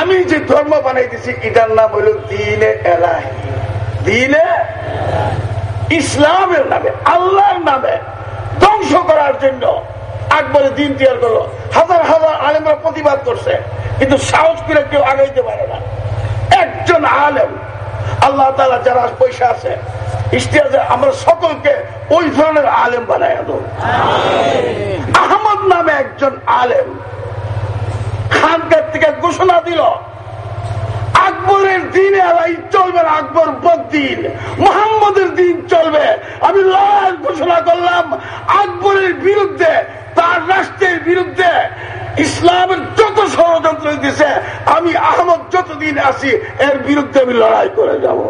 C: আমি যে ধর্ম বানাইতেছি এটার নাম হলো দিনে এলাহি। দিনে ইসলামের নামে আল্লাহর নামে ধ্বংস করার জন্য আকবরের দিন তৈরি করল। হাজার হাজার আলেমরা প্রতিবাদ করছে কিন্তু সাহস করে কেউ আগাইতে পারে না। একজন আলেম আল্লাহ তালা যারা পয়সা আছে ইস্তিয়াজে আমরা সকলকে ওই ধরনের আলেম বানাই দেব। আহমদ নামে একজন আলেম খানকার থেকে ঘোষণা দিল, আকবরের দিনে আলাই চলবে না, আকবর বদিন মোহাম্মদের দিন চলবে। আমি লাল ঘোষণা করলাম, আকবরের বিরুদ্ধে, তার রাষ্ট্রের বিরুদ্ধে ইসলামের যত ষড়যন্ত্র দিছে আমি আহমদ যতদিন আছি, এর বিরুদ্ধে আমি লড়াই করে যাব।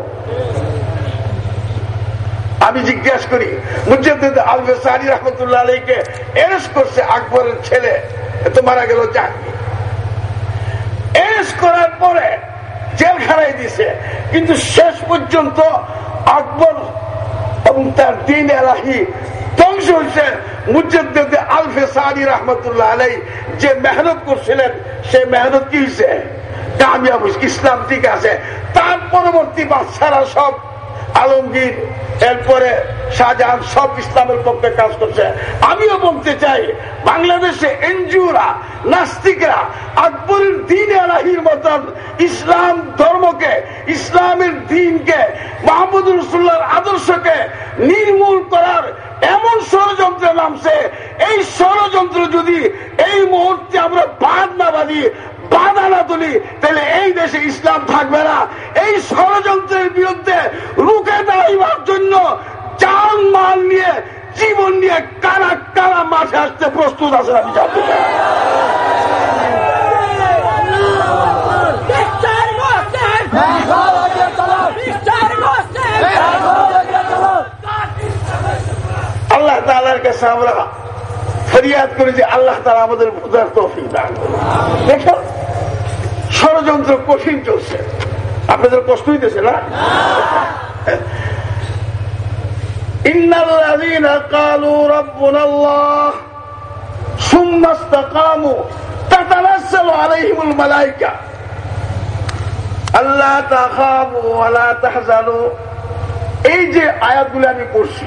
C: আমি জিজ্ঞাসা করি, মুজাদ্দিদ আলবে সারি রহমতুল্লাহ আলীকে এরেস্ট করছে আকবরের ছেলে, এ তো মারা গেল জাহাঙ্গীর। এরেস্ট করার পরে জেলখানায় দিছে। কিন্তু শেষ পর্যন্ত আকবর এবং তার দিন এলাহি ধ্বংস হয়েছে। মুজাদ্দেদ আলফে সাহি রহমতুল্লাহ আলাই যে মেহনত করছিলেন, সে মেহনত কি হয়েছে? কামিয়াব ইসলাম ঠিক আছে। তার পরবর্তী বাচ্চারা সব আলমগীর, এরপরে শাহজাহান সব ইসলামের পক্ষে কাজ করছে। আমিও বলতে চাই, বাংলাদেশে এনজিওরা, নাস্তিকরা, আকবরের দিন আলাহির মতন ইসলাম ধর্মকে, ইসলামের দিনকে মাহমুদ রসুল্লাহর আদর্শকে নির্মূল করার এমন ষড়যন্ত্রে নামছে। এই ষড়যন্ত্র যদি এই মুহূর্তে আমরা বাদ না বাঁধি বাধা না তুলি তাহলে এই দেশে ইসলাম থাকবে না। এই ষড়যন্ত্রের বিরুদ্ধে রুখে দাঁড়াইবার জন্য চাল মাল নিয়ে জীবন নিয়ে কারা কারা মাঠে আসতে প্রস্তুত আছে আমি জানতে চাই! আল্লাহ তালার কাছে আমরা ফরিয়াদ করি যে আল্লাহ তালা আমাদের বোঝার তৌফিক দান করুন। ষড়যন্ত্র কঠিন চলছে। আপনাদের কষ্ট হইতেছে না? আমি পড়ছি,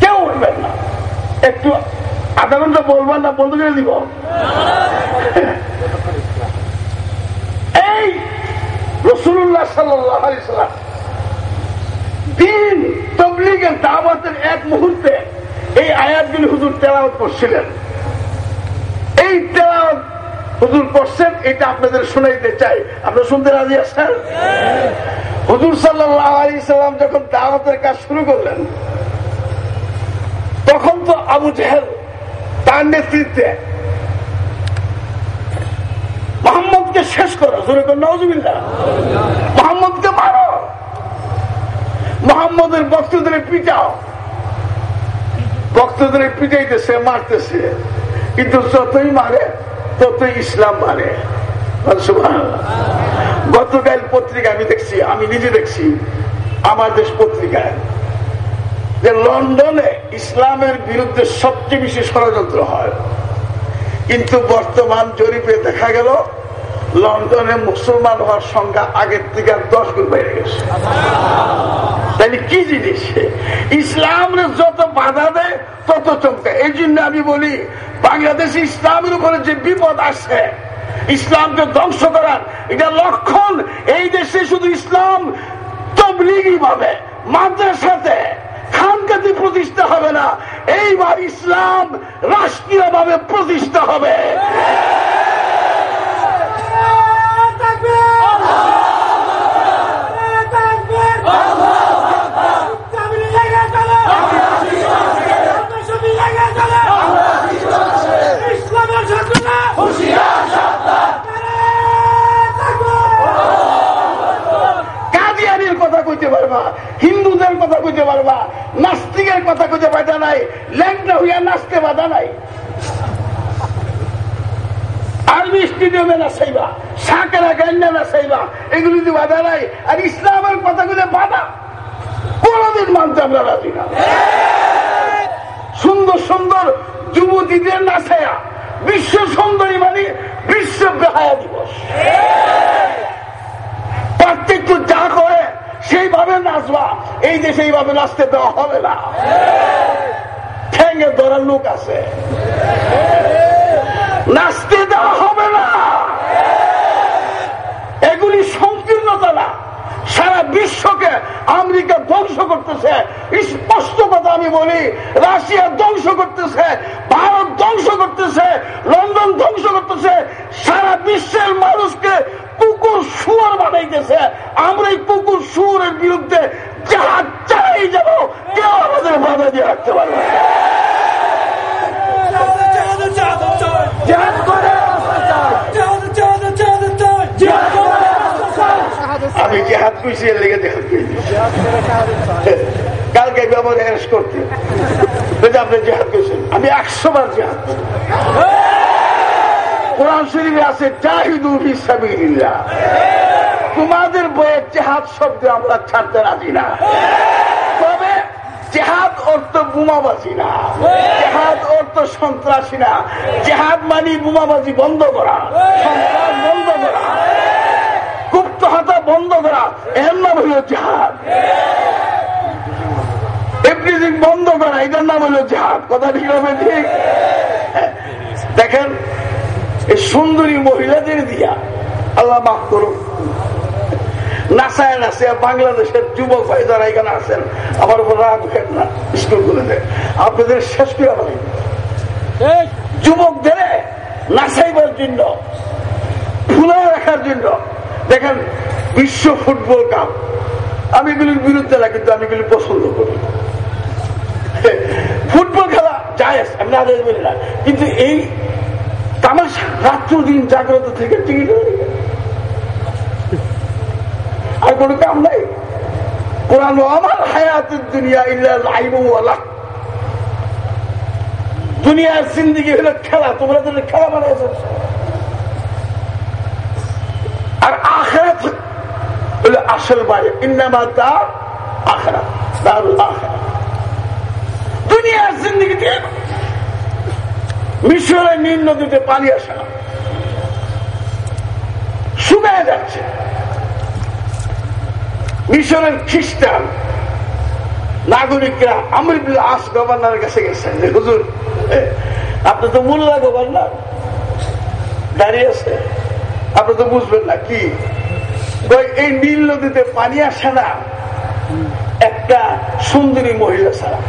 C: কেউ উঠবেন না। একটু আধা ঘণ্টা বলবেন না বন্ধ করে দিব। এই রসুল্লাহ সাল্লাম দিন তবলিগের দাওয়াতের এক মুহূর্তে এই আয়াতগুলি হুজুর তেলাওয়াত করছিলেন। এই তেলাওয়াত হুজুর করছেন, এটা আপনাদের শুনাইতে চাই। আপনারা শুনতে রাজি আছেন? হুজুর সাল্লাহ আলী সাল্লাম যখন দাওয়াতের কাজ শুরু করলেন তখন তো আবু জেহেল তার নেতৃত্বে মোহাম্মদকে শেষ করো যেরকম নজবিল্লা মোহাম্মদকে মারো। মোহাম্মদের বক্তদের পিটাও। বক্তদের পিটাইতেছে, মারতেছে। কিন্তু যতই মারে, ততই ইসলাম মারে। গতকাল পত্রিকা আমি দেখছি, আমি নিজে দেখছি। আমার দেশ পত্রিকায়। যে লন্ডনে ইসলামের বিরুদ্ধে সবচেয়ে বেশি ষড়যন্ত্র হয়। কিন্তু বর্তমান জরিপে দেখা গেল, লন্ডনে মুসলমান হওয়ার সংখ্যা আগের থেকে আর দশ গুণ বেড়ে গেছে। তাহলে কি জিনিস? ইসলামের যত বাধা দেয়, তত চমকে। এই জন্য আমি বলি, বাংলাদেশে ইসলামের উপরে যে বিপদ আসছে, ইসলামকে ধ্বংস করার এটা লক্ষণ। এই দেশে শুধু ইসলাম তবলিগি ভাবে মাদ্রাসাতে খানকাতি প্রতিষ্ঠা হবে না। এইবার ইসলাম রাষ্ট্রীয় ভাবে প্রতিষ্ঠা হবে
E: ইসলামের ছাত্ররা
C: কাদিয়ানির কথা কইতে পারবা হিন্দুদের কথা কইতে পারবা নাস্তিকের কথা কইতে বাধা নাই ল্যাংটা হইয়া নাচতে বাধা নাই আর্মি স্টেডিয়ামে নাচাইবা সাকেরা গান্ডা নাচাইবা এগুলিতে বাধা নাই, আর ইসলামের কথা কইলে বাধা। কোনদিন মানতে আমরা রাজি না। সুন্দর সুন্দর যুবতীদের নাচাইয়া বিশ্ব সুন্দরী মানে বিশ্ব বেহায়া দিবস। পার্থক্য যা করে, সেইভাবে নাচবা। এই দেশে এইভাবে নাচতে দেওয়া হবে না। ঠেঙে ধরার লোক আছে নাচতে দেওয়া হবে না এগুলি সংকীর্ণতা না সারা বিশ্বকে আমেরিকা ধ্বংস করতেছে স্পষ্ট কথা আমি বলি রাশিয়া ধ্বংস করতেছে ভারত ধ্বংস করতেছে লন্ডন ধ্বংস করতেছে সারা বিশ্বের মানুষকে কুকুর শুয়ার বানাইতেছে। আমরা এই কুকুর শুয়ারের বিরুদ্ধে যাহা চাই যাব কেউ আমাদের বাধা দিয়ে রাখতে পারবে আমি জেহাদ কইছি এর লেগে জেহাদ কালকে ব্যবহার অ্যারেস্ট করতে। আপনি জেহাদ কইছেন আমি একশো বার জেহাদ কোরআন শরীফে আছে, জাহিদু ফি তোমাদের বয়ে জেহাদ শব্দ আমরা ছাড়তে রাজি না। তবে জেহাদ অর্থ বোমাবাজি না। জেহাদ অর্থ সন্ত্রাসী না। জেহাদ মানি বোমাবাজি বন্ধ করা। সন্ত্রাস বন্ধ করা। গুপ্ত হাতা বন্ধ করা। এর নাম হলো জেহাদ। এভরিথিং বন্ধ করা এটার নাম হলো জেহাদ কথা ঠিক হবে ঠিক। দেখেন এই সুন্দরী মহিলাদের দিয়া আল্লাহ মাফ করুন নাসায় নাসায় বাংলাদেশের যুবক ভাই যারা এখানে আছেন আমার উপর রাগ হেন না স্কুলগুলোতে আপনাদের শেষ করে হবে যুবকদের নাসাইবার জন্য ফুলে রাখার জন্য। দেখেন বিশ্ব ফুটবল কাপ। আমি এগুলির বিরুদ্ধে না কিন্তু আমি এগুলি পছন্দ করি। ফুটবল খেলা যায় আমি না বলি না। কিন্তু এই তামাশা রাত্র দিন জাগ্রত থেকে টিকিট আর কোনো কাম নাই। কোরআন আমার হায়াতের দুনিয়া ইল্লা দুনিয়ার জিন্দিগি হলো খেলা, তোমরা তো খেলা বানাইছ। আর আখেরাত হলো আসল বাড়ি, ইন্নামা তার আখেরা দারুল আখেরা মিশরের নীল নদীতে পানি আসা যাচ্ছে। মিশরের খ্রিস্টান নাগরিকরা আমরিবুল আস কাছে গেছেন যে, হুজুর আপনি তো মোল্লা গভর্নর, দাঁড়িয়ে আছে। আপনি তো বুঝবেন না কি? এই নীল নদীতে পানি আসে না। একটা সুন্দরী মহিলা ছাড়া।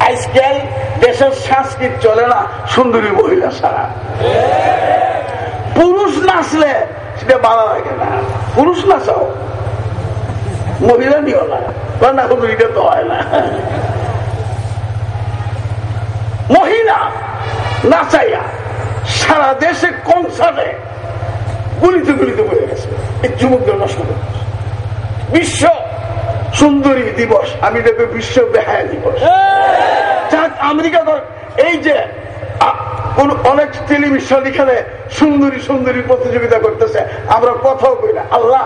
C: আজকাল দেশের সংস্কৃত চলে না সুন্দরী মহিলা ছাড়া। পুরুষ নাচলে সেটা ভালো লাগে না। পুরুষ নাচাও মহিলা নিও না। না এটা তো হয় না। মহিলা নাচাইয়া সারা দেশে কনসার্টে গুলিতে গুলিতে পড়ে গেছে। এই যুবকদের নষ্ট করে বিশ্ব সুন্দরী দিবস, আমি দেখব বিশ্ব বেহায়া দিবস। আমেরিকা তো এই যে কোন অনেক টেলিভিশন এখানে সুন্দরী সুন্দরী প্রতিযোগিতা করতেছে, আমরা কথাও করি না। আল্লাহ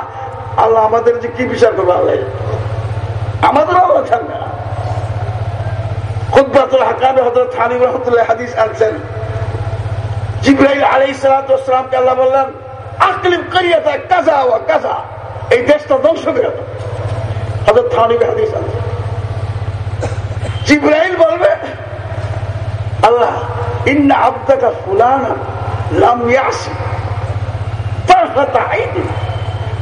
C: আল্লাহ আমাদের যে কি বিচার করব, আল্লাহ? আমাদের আল্লাহ থাকবে না। আল্লাহ বললেন আকলিম করিয়াতা কাজা কাজা এই দেশটা ধ্বংস করে আল্লাহ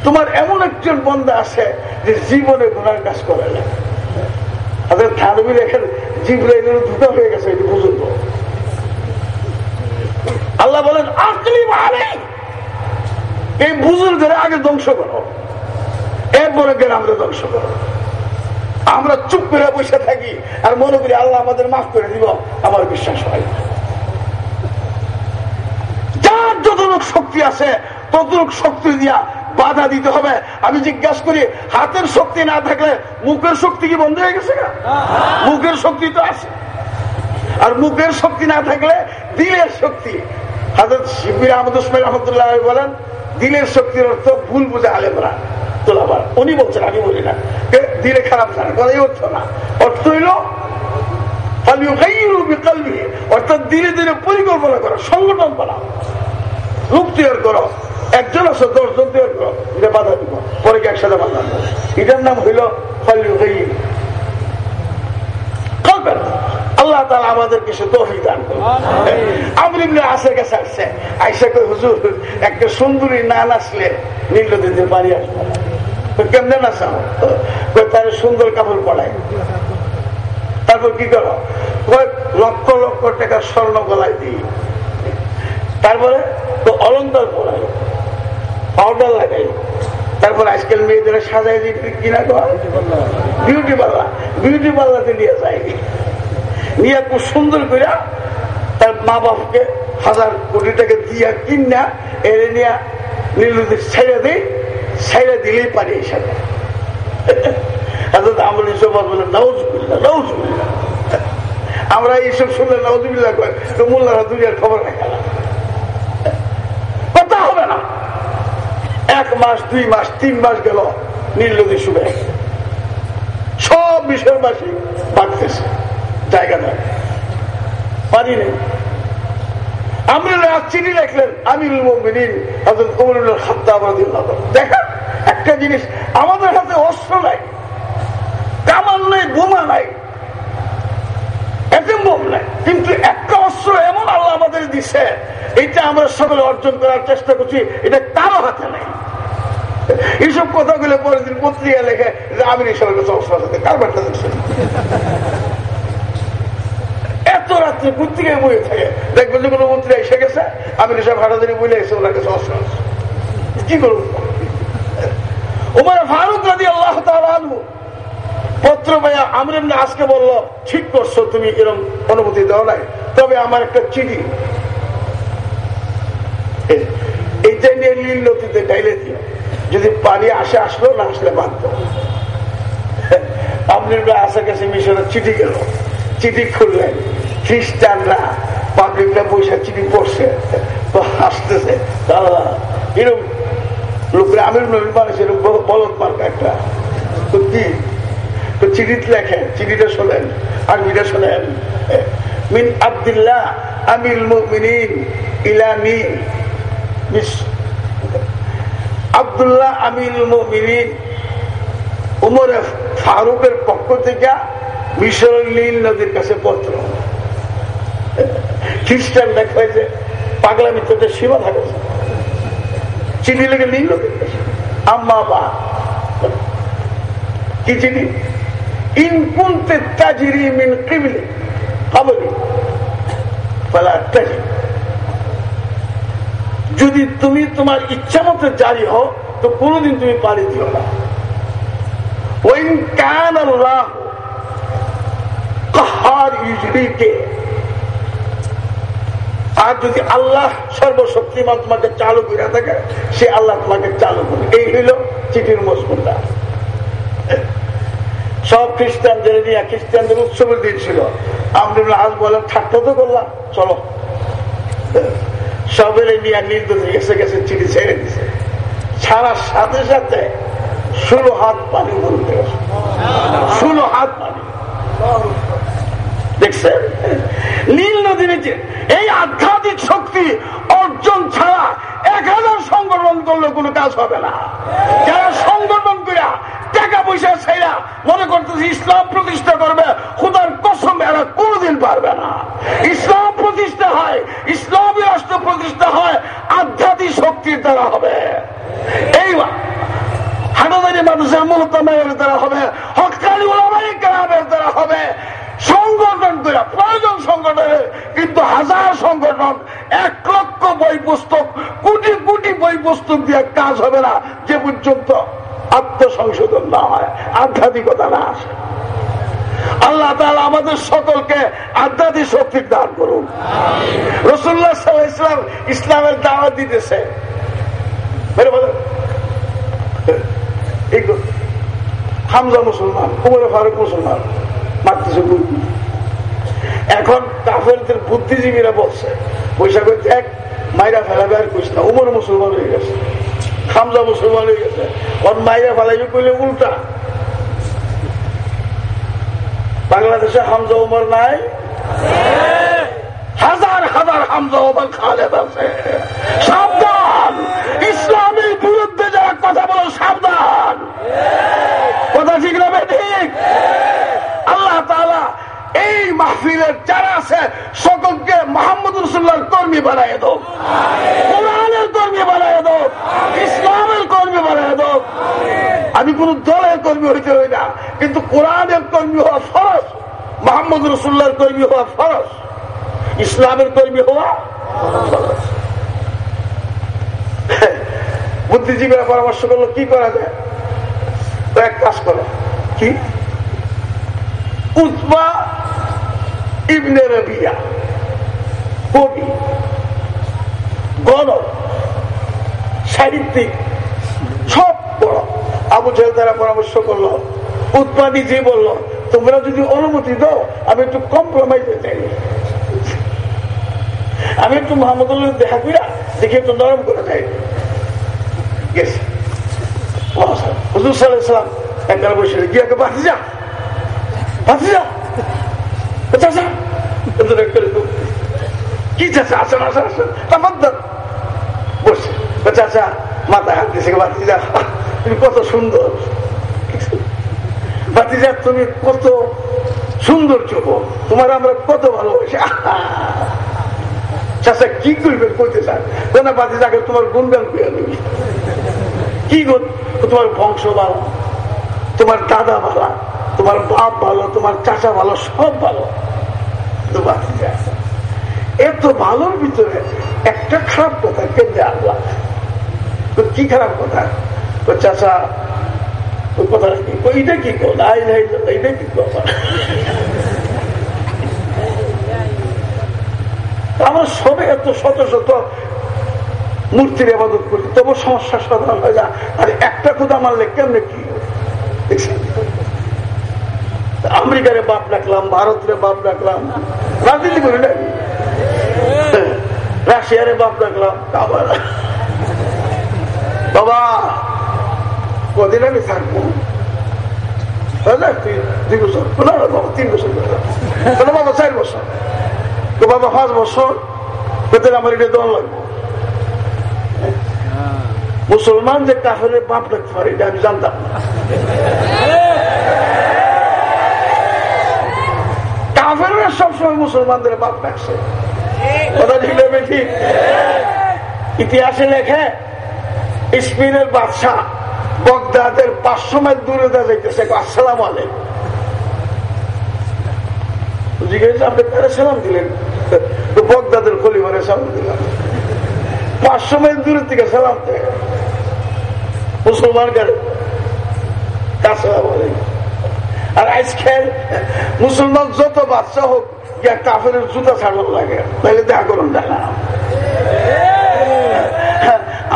C: তোমার এমন একজন বন্ধা আছে যে জীবনে গুনার কাজ করে না। তাদের থানবি রেখে জিব্রাইলের দুটো হয়ে গেছে, এটি বুঝুন আল্লাহ বলেন আকলি মানে এই বুজুর্গের আগে ধ্বংস করো। এরপরে গ্রামকে ধ্বংস করো। আমরা চুপ করে বসে থাকি আর মনে করি আল্লাহ আমাদের মাফ করে দিব, আমার বিশ্বাস হয়। যার যতটুক শক্তি আছে, ততটুক শক্তি দিয়া বাধা দিতে হবে। আমি জিজ্ঞাসা করি, হাতের শক্তি না থাকলে মুখের শক্তি কি বন্ধ হয়ে গেছে মুখের শক্তি তো আছে। আর মুখের শক্তি না থাকলে দিলের শক্তি। হাজর শিবির আহমদ উসমাই রহমতুল্লাহ বলেন, দিলের শক্তির অর্থ ভুল বুঝে আলেমরা। তোলাবার উনি বলছেন, আমি বলি না। দিলে খারাপ জানে। কথাই অর্থ না। অর্থ হইল ধীরে ধীরে পরিকল্পনা করো, সংগঠন করা রূপ তৈরি করো। একজন আছে, দশজন করো। এটা বাধা পরে একসাথে বাধা এটার নাম হইল। করবেন আল্লাহ তালা আমাদের কিছু তৌফিক দান আমর ইবনে আসের কাছে আসছে আইসা কই হুজুর একটা সুন্দরী না নাচলে নীল নদীতে বাড়ি আসবে। কেমনে নাচাও তার সুন্দর কাপড় পড়ায় তারপর কি করো? লক্ষ লক্ষ টাকা স্বর্ণ গলায় দিই। তারপরে তো অলঙ্কার পড়াই পাউডার লাগাই। তারপর আজকাল মেয়েদের সাজাই দিয়ে কিনা কর বিউটি পার্লার। বিউটি পার্লারতে নিয়ে যায়। নিয়ে খুব সুন্দর করে তার মা বাপকে হাজার কোটি টাকা দিয়া কিনা, এনে নিয়ে নীলুদের ছেড়ে দিই, ছেড়ে দিলেই পারি হিসাবে আমল হিসেব বলে নজবিল্লা আমরা এইসব শুনলে নজবিল্লা কয়, তো মোল্লারা দুনিয়ার খবর রাখা কথা হবে না। এক মাস, দুই মাস, তিন মাস গেল নীল নদী শুনে সব বিষয়ের মাসি বাড়তেছে জায়গা নেই। পানি নেই। আমরা চিনি লেখলেন দেখেন, একটা জিনিস আমাদের হাতে অস্ত্র নাই, কামান নাই, বোমা নাই কিন্তু একটা অস্ত্র এমন আল্লাহ আমাদের দিছে এটা আমরা সকলে অর্জন করার চেষ্টা করছি, এটা কারও হাতে নাই। এইসব কথাগুলো পরের দিন পত্রিকা লেখে যে আমির হিসাবে কাছে অস্ত্র আছে, কারবারটা দেখছেন। রাত্রে পত্রিকায় বইয়ে থাকে? দেখবেন যে কোনো মন্ত্রী এসে গেছে, আমি সব হাটাদারি বলে এসে ওনার কাছে অস্ত্র কি করব? ওমর ফারুক রাজি আল্লাহ আনব পত্র ভাইয়া আমর আজকে বলল, ঠিক করছ তুমি এরকম অনুমতি দাও নাই। তবে আমার একটা চিঠি। এইটা নিয়ে নীল নদীতে ডাইলে দিও। যদি পানি আসে, আসলো, না আসলে বাদ দাও আপনার আশা কাছে মিশনের চিঠি গেল। চিঠি খুললেন। খ্রিস্টানরা পাবলিকরা পয়সা চিঠি পড়ছে। তো হাসতেছে এরকম লোকরা আমির নবীন মানুষ এরকম বল- বলদ মার্কা একটা। তো কি তো চিঠিতে লেখেন চিঠিটা শোনেন আরবিটা শোনেন, মিন আব্দুল্লাহ আমিল মুমিনিন ইলানি আব্দুল্লাহ আমিল মুমিনিন উমর ফারুকের পক্ষ থেকে মিশর নীল নদীর কাছে পত্র। খ্রিস্টান দেখায় যে পাগলামি তোদের সীমা থাকে। চিনি লেগে নিল আম্মা বা কি চিনি? ইনকুনতে তাজিরি মিন কিবলি কাবলি যদি তুমি তোমার ইচ্ছা মতো জারি হও, তো কোনদিন তুমি পারি দিও না। ওই কান আর যদি আল্লাহ সর্বশক্তিমান তোমাকে চালু করে থাকে, সে আল্লাহ তোমাকে চালু করে। এই হইল চিঠির মজমুনটা সব খ্রিস্টানদের নিয়ে খ্রিস্টানদের উৎসবের দিন ছিল। আমরা আজ বলেন ঠাট্টা তো করলাম চলো। সবের নিয়ে নির্দোষ গেছে গেছে, চিঠি ছেড়ে দিছে। ছাড়ার সাথে সাথে ষোলো হাত পানি বলতে ষোলো হাত পানি। দেখছেন? নীল নদী নিচে এই আধ্যাত্মিক শক্তি অর্জন ছাড়া এক হাজার সংগঠন করলে কোনো কাজ হবে না। যারা সংগঠন করে টাকা পয়সা ছেড়া মনে করতেছে ইসলাম প্রতিষ্ঠা করবে, খুদার কসম এরা কোনোদিন পারবে না। ইসলাম প্রতিষ্ঠা হয়, ইসলামী রাষ্ট্র প্রতিষ্ঠা হয়, আধ্যাত্মিক শক্তির দ্বারা হবে। এই হাটাদারি মানুষের মোহতামের দ্বারা হবে হকালি ওলামাই গ্রামের দ্বারা হবে। সংগঠন করে প্রয়োজন সংগঠনের কিন্তু হাজার সংগঠন, এক লক্ষ বই পুস্তক, কোটি কোটি বই পুস্তক দিয়ে কাজ হবে না, যে পর্যন্ত আত্মসংশোধন না হয়, আধ্যাত্মিকতা না আসে। আল্লাহ তাআলা আমাদের সকলকে আধ্যাত্মিক শক্তির দান করুন। রসুল্লাহ ইসলাম ইসলামের দাওয়াত দিতেছে। হামজা মুসলমান, উমরে ফারুক মুসলমান। গুলি। এখন কাফেরদের বুদ্ধিজীবীরা বলছে এক, মাইরা না, উমর মুসলমান হয়ে গেছে হামজা মুসলমান হয়ে গেছে মাইরা উল্টা। বাংলাদেশে হামজা উমর নাই? হাজার হাজার হামজা ওমর খালেদ আছে। সাবধান ইসলামের বিরুদ্ধে যারা কথা বলো, সাবধান কথা ঠিক না ঠিক আল্লাহ তাআলা মাহফিলের যারা আছে, সকলকে মোহাম্মদ রসুল্লাহর কর্মী বানায় দো কোরআনের কর্মী বানায় দো ইসলামের কর্মী বানায় দো আমি কোন দলের কর্মী হইতে হই না, কিন্তু কোরআনের কর্মী হওয়া ফরজ মোহাম্মদ রসুল্লাহর কর্মী হওয়া ফরজ, ইসলামের কর্মী হওয়া ফরজ। বুদ্ধিজীবীরা পরামর্শ করল, কি করা যায়? এক কাজ করো। কি? উৎমা ইবনে রবিয়া, কবি গণ সাহিত্যিক, সব বড়। আবু জাহেল তারা পরামর্শ করল উৎমা নিজে বলল, তোমরা যদি অনুমতি দাও, আমি একটু কম্প্রোমাইজে চাই আমি একটু মোহাম্মদুল্লাহ দেখা কইরা দেখি একটু নরম করে দেয়। গেছে হুজুর সাল্লাম একবার বসে, গিয়ে বাতি যা বাতি যা তো চাচা মাথা হাত তুমি কত সুন্দর। বাতিজা তুমি কত সুন্দর তোমার আমরা কত ভালোবাসি! চাচা, কি করবেন কইতে চান? কোন বাতিজাকে তোমার গুণগান করে দেবে কি গুণ? তোমার বংশ ভালো, তোমার দাদা ভালো, তোমার বাপ ভালো, তোমার চাচা ভালো, সব ভালো। এত ভালোর ভিতরে একটা খারাপ কথা, কেন্দ্রে তো কি খারাপ কথা? চাচা, ওই কথাটা কি? কি কথা আমরা সবে এত শত শত মূর্তির আবাদত করি, তবু সমস্যা সাধারণ হয়ে যায় আর একটা কথা মারলে কেমনে কি? দেখছেন? আমেরিকারে বাপ রাখলাম ভারতের বাপ রাখলাম রাজনীতি করি না রাশিয়ারে বাপ আবার। বাবা, কদিন আমি থাকব? মুসলমান যে কাফের বাপ রাখতে পারে, এটা আমি জানতাম কাফেররা সবসময় মুসলমানদের বাপ রাখছে কথা ঠিক ইতিহাসে লেখে, স্পেনের বাদশাহ বগদাদের পাঁচশো মাইল দূরে দা যাইতেছে। আসসালাম তারা সালাম দিলেন? বগদাদের খলিফারে সালাম দিলাম। পাঁচশো মাইল দূরের থেকে সালাম দেয়। মুসলমান আসসালাম আলাইকুম। আর আজকাল মুসলমান যত বাচ্চা হোক ইয়া কাফের জুতা ছাড়ানো লাগে। তাহলে দেখা করুন, দেখা।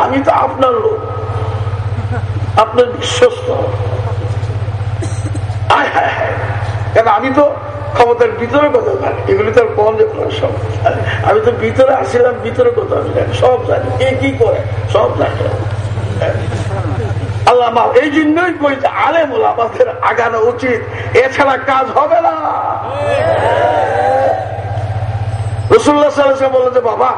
C: আমি তো আপনার লোক। আপনার বিশ্বস্ত। কেন, আমি তো ক্ষমতার ভিতরে কথা জানি। এগুলি তো আর কম যে সব আমি তো ভিতরে আসছিলাম ভিতরে কথা জানি। সব জানি। কে কি করে? সব জানি। আল্লাহ মা এই জন্যই কই যে আলেম ওলা আমাদের আগানো উচিত। এছাড়া কাজ হবে না। রসুল্লাহ সাল্লাহ বলল যে, বাবা,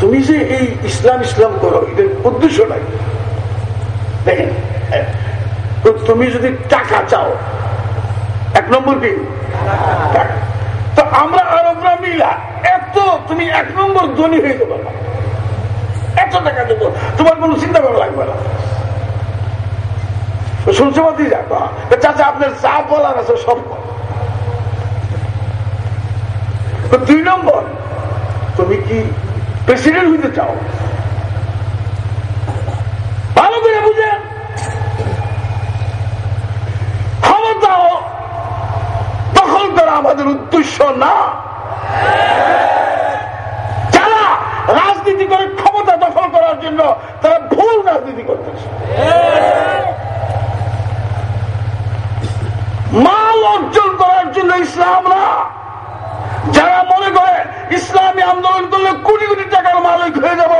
C: তুমি যে এই ইসলাম ইসলাম করো এটার উদ্দেশ্য নাই। দেখেন তুমি যদি টাকা চাও, এক নম্বর কি? তো আমরা আরবরা মিলা, এত তুমি এক নম্বর ধনী হয়ে যাবে এত টাকা দেবো, তোমার কোনো চিন্তা করা লাগবে না। শুনছে মধ্যেই যাব চাচা, আপনার চা বলার আছে সব দুই নম্বর, তুমি কি প্রেসিডেন্ট হইতে চাও? ভালো করে বুঝেন ক্ষমতা দখল করা আমাদের উদ্দেশ্য না যারা রাজনীতি করে ক্ষমতা দখল করার জন্য তারা ভুল রাজনীতি করতেছে মাল অর্জন করার জন্য ইসলাম না যারা মনে করে ইসলামী আন্দোলন করলে কোটি কোটি টাকার মালিক হয়ে যাব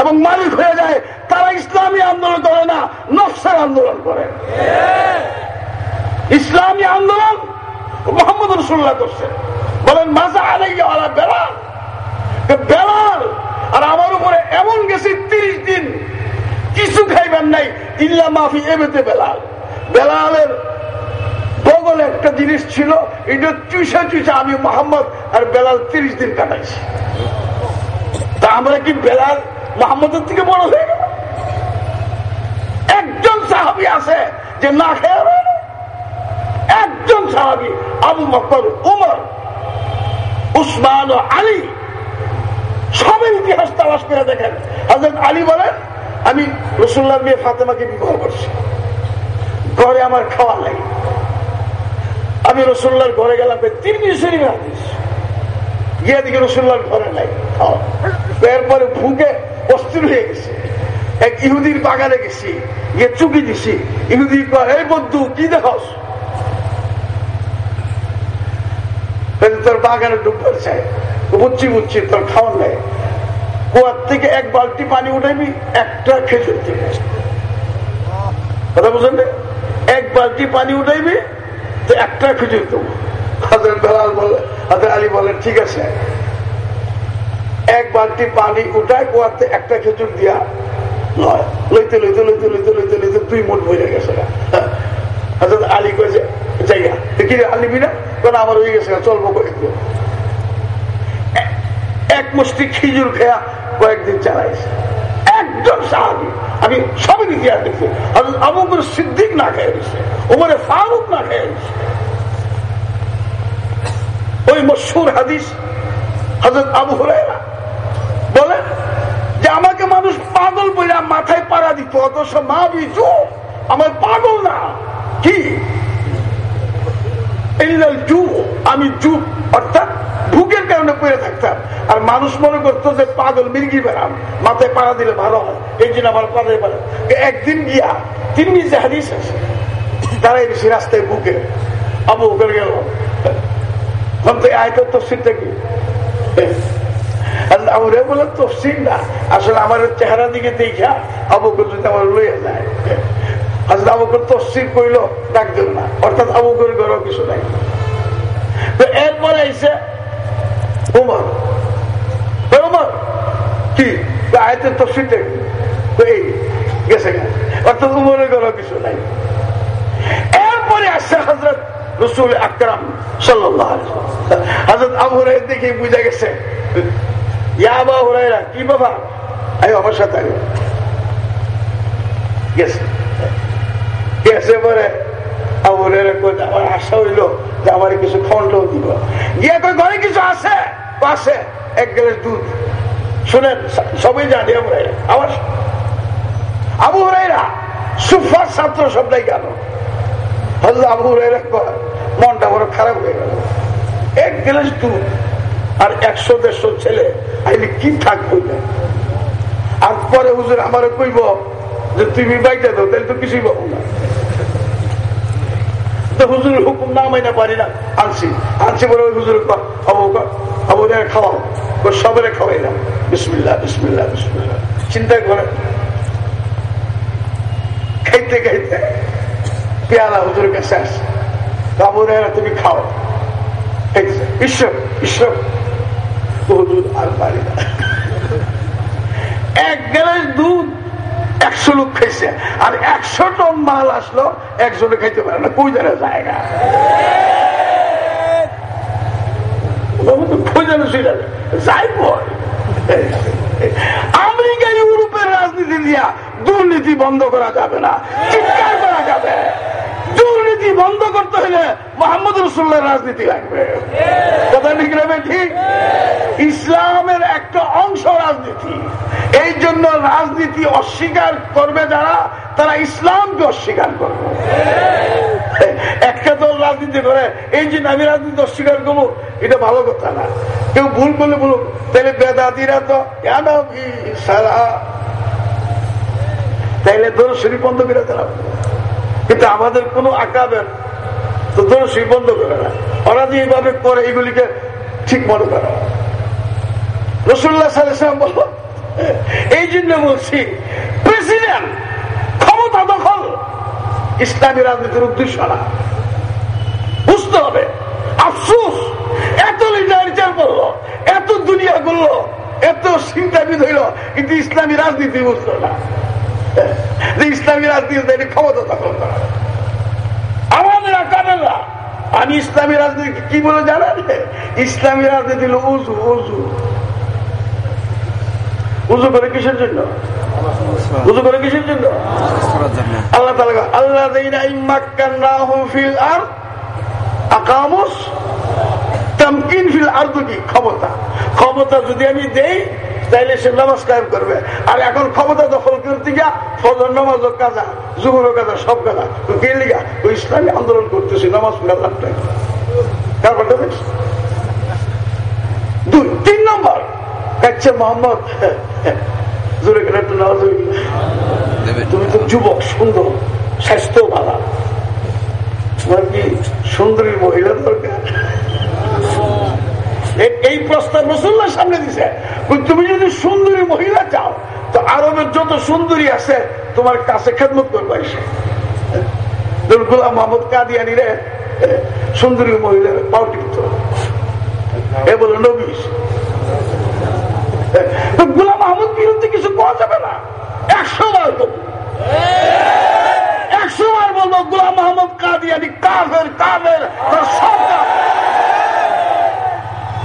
C: এবং মালিক হয়ে যায় তারা ইসলামী আন্দোলন করে না নকশার আন্দোলন করে ইসলামী আন্দোলন মোহাম্মদ রসুল্লাহ করছে বলেন মাজা আলাইয়া আলা বেলাল তো বেলাল আর আমার উপরে এমন গেছে তিরিশ দিন কিছু খাইবেন নাই ইল্লা মাফি এবেতে বেলাল। বেলালের বগলে একটা জিনিস ছিল এটা চুষা চুষা আমি মোহাম্মদ আর বেলাল তিরিশ দিন কাটাইছি। তা আমরা কি বেলাল মোহাম্মদের থেকে বড় হয়ে গেল একজন সাহাবি আছে যে না খেয়ে একজন সাহাবি আবু বকর, উমর, উসমান ও আলী। সবের ইতিহাস তালাশ করে দেখেন। হাজরত আলী বলেন আমি রসুল্লাহ মেয়ে ফাতেমাকে বিবাহ করছে। ঘরে আমার খাওয়া নাই। আমি রসুল্লার ঘরে গেলাম তিন মিনিট হাদিস। গিয়ে দিকে রসুল্লার ঘরে নাই খাওয়া। এরপরে ভুকে অস্থির হয়ে গেছে। এক ইহুদির বাগানে গেছি, গিয়ে চুকি দিছি। ইহুদি এই বন্ধু, কি দেখাস? তোর বাগানে ডুব পড়ছে। বুঝছি বুঝছি তোর খাওয়ার নেই। কুয়ার থেকে এক বালতি পানি উঠাইবি, একটা খেজুর দিবি। বুঝেন না? এক বালতি পানি উঠাইবে, তো একটা খেজুর দেবো। হাজার বেলাল বলে, হাজার আলী বলেন ঠিক আছে? এক বালতি পানি উঠায় একটা খেজুর দিয়া লয়। লইতে লইতে লইতে লইতে লইতে লইতে গেছে আলিবি না? কারণ আমার হয়ে গেছে চলবো কয়েকদিন এ- এক মুষ্টি খিজুর খেয়া কয়েকদিন চালাইছে। একদম সাহাবি আমি সবই ইতিহাস দেখছি। হযরত আবু সিদ্দিক না খেয়ে দিচ্ছে উমরে ফারুক না খেয়ে দিচ্ছে ওই মশুর হাদিস হজরত আবু হুরায়রা বলে যে আমাকে মানুষ পাগল বলে মাথায় পাড়া দিত, অথচ মা বিজু আমার পাগল না। কি? আমি চুপ অর্থাৎ ভুকের কারণে পড়ে থাকতাম। আর মানুষ মনে করতো যে পাগল মির্গি বেড়াম, মাথায় পাড়া দিলে ভালো হয়, এই জন্য আমার পাড়া একদিন গিয়া তিন নিজে হাদিস আছে তারাই বেশি রাস্তায় বুকে আবু করে গেল তখন তো কি? আমরা না, আসলে আমার চেহারা দিকে দেখা আবু যদি আমার লইয়া যায়। আসলে আবু বকর তফসির কইল ডাক দেব না। অর্থাৎ আবু বকর ঘরেও কিছু নাই। তো এরপরে আইসে উমর। উমর, কি? আয়তের তফসিরটা কি তো এই গেছে। অর্থাৎ উমরের ঘরেও কিছু নাই। এরপরে আসছে হজরত রসুল আকরাম সাল্লাহ হজরত আবু হুরাই দেখে বুঝা গেছে, ইয়া আবা হুরাইরা কি বাবা আই আমার সাথে গেছে। গেছে পরে আবু হুরাইরা কই আমার আশা হইল যে আমার কিছু খন্ডও দিব। গিয়ে কই ঘরে কিছু আছে? আছে। এক গ্লাস দুধ। শুনেন সবাই জানি আমরা আমার আবু হুরাইরা সুফার ছাত্র সবটাই গেল। হজরত আবু হুরাইরা মনটা বড় খারাপ হয়ে গেল। এক গ্লাস দুধ আর একশো দেড়শো ছেলে আইলে কি থাকব আর পরে হুজুর আমার কইব যে তুমি বাইটা দাও, তাহলে তো কিছুই পাবো না। তো হুজুরের হুকুম না মাইনা পারি না, আনছি। আনছি বলে ওই হুজুর আবু খাওয়াও। ও সবরে খাওয়াই না। বিসমিল্লা বিসমিল্লা বিসমিল্লা চিন্তা করে। খাইতে খাইতে পেয়ালা হুজুরের কাছে আসে আবু তুমি খাও। ঈশ্বর ঈশ্বর হুজুর আর পারি না। এক গ্লাস দুধ একশো লোক খাইছে। আর একশো টন মাল আসলো, একজনে খাইতে পারে না। কই জানা যায় না। দুর্নীতি বন্ধ করতে হলে মোহাম্মদ রাজনীতি লাগবে। ঠিক? ইসলামের একটা অংশ রাজনীতি। এই জন্য রাজনীতি অস্বীকার করবে যারা, তারা ইসলামকে অস্বীকার করবে। একটা দল রাজনীতি করে, এই যে আমি রাজনীতি অস্বীকার করব, এটা ভালো কথা না। কেউ ভুল করলে বলুক, তাহলে বেদাতিরা তো, কেন সারা? তাইলে ধরো শরীর বন্ধ করে দিলাম কিন্তু আমাদের কোনো আকাবের তো ধরো সেই বন্ধ করে না ওরা যে এইভাবে করে এইগুলিকে ঠিক মনে করে। রসুল্লাহ সাল্লাম বলল এই জন্য বলছি প্রেসিডেন্ট ক্ষমতা দখল, ইসলামী রাজনীতির উদ্দেশ্য না। বুঝতে হবে, আফসুস, এত লিটারেচার করল, এত দুনিয়া করল, এত চিন্তাবিদ হইল, কিন্তু ইসলামী রাজনীতি বুঝলো না। যে ইসলামী রাজনীতি ক্ষমতা দখল করা। আমাদের আকারেরা আমি ইসলামী রাজনীতি কি বলে জানেন? ইসলামী রাজনীতি হলো উজু উজু। উজু করে কিসের জন্য? উজু করে কিসের জন্য? আল্লাহ তালা আল্লাহ ফিল আর আকামুস তামকিন ফিল আর কি? ক্ষমতা। ক্ষমতা যদি আমি দেই, তাইলে সে নামাজ কায়েম করবে। আর এখন ক্ষমতা দখল করতে গিয়া ফজর নামাজ কাজা জুমুর কাজা, সব কে লিগা? ওই ইসলামী আন্দোলন করতেছি, নামাজ কাজা ব্যাপারটা বেশ দুই, তিন নম্বর। কাচ্ছে মোহাম্মদ জোরে গেলে একটু নামাজ তুমি তো যুবক সুন্দর স্বাস্থ্য ভালো তোমার কি সুন্দরী মহিলা দরকার এই প্রস্তাব রসুল্লার সামনে দিছে তুমি যদি সুন্দরী মহিলা চাও তো আরবের যত সুন্দরী আছে তোমার কাছে খেদমত করবে গোলাম মোহাম্মদ কাদিয়ানি রে সুন্দরী মহিলার পাও টিপত এ বলে নবীস গোলাম মাহমুদ বিরুদ্ধে কিছু পাওয়া যাবে না। একশো বার একশো বার বলব, গোলাম মোহাম্মদ কাদিয়ানি কাফের কাফের,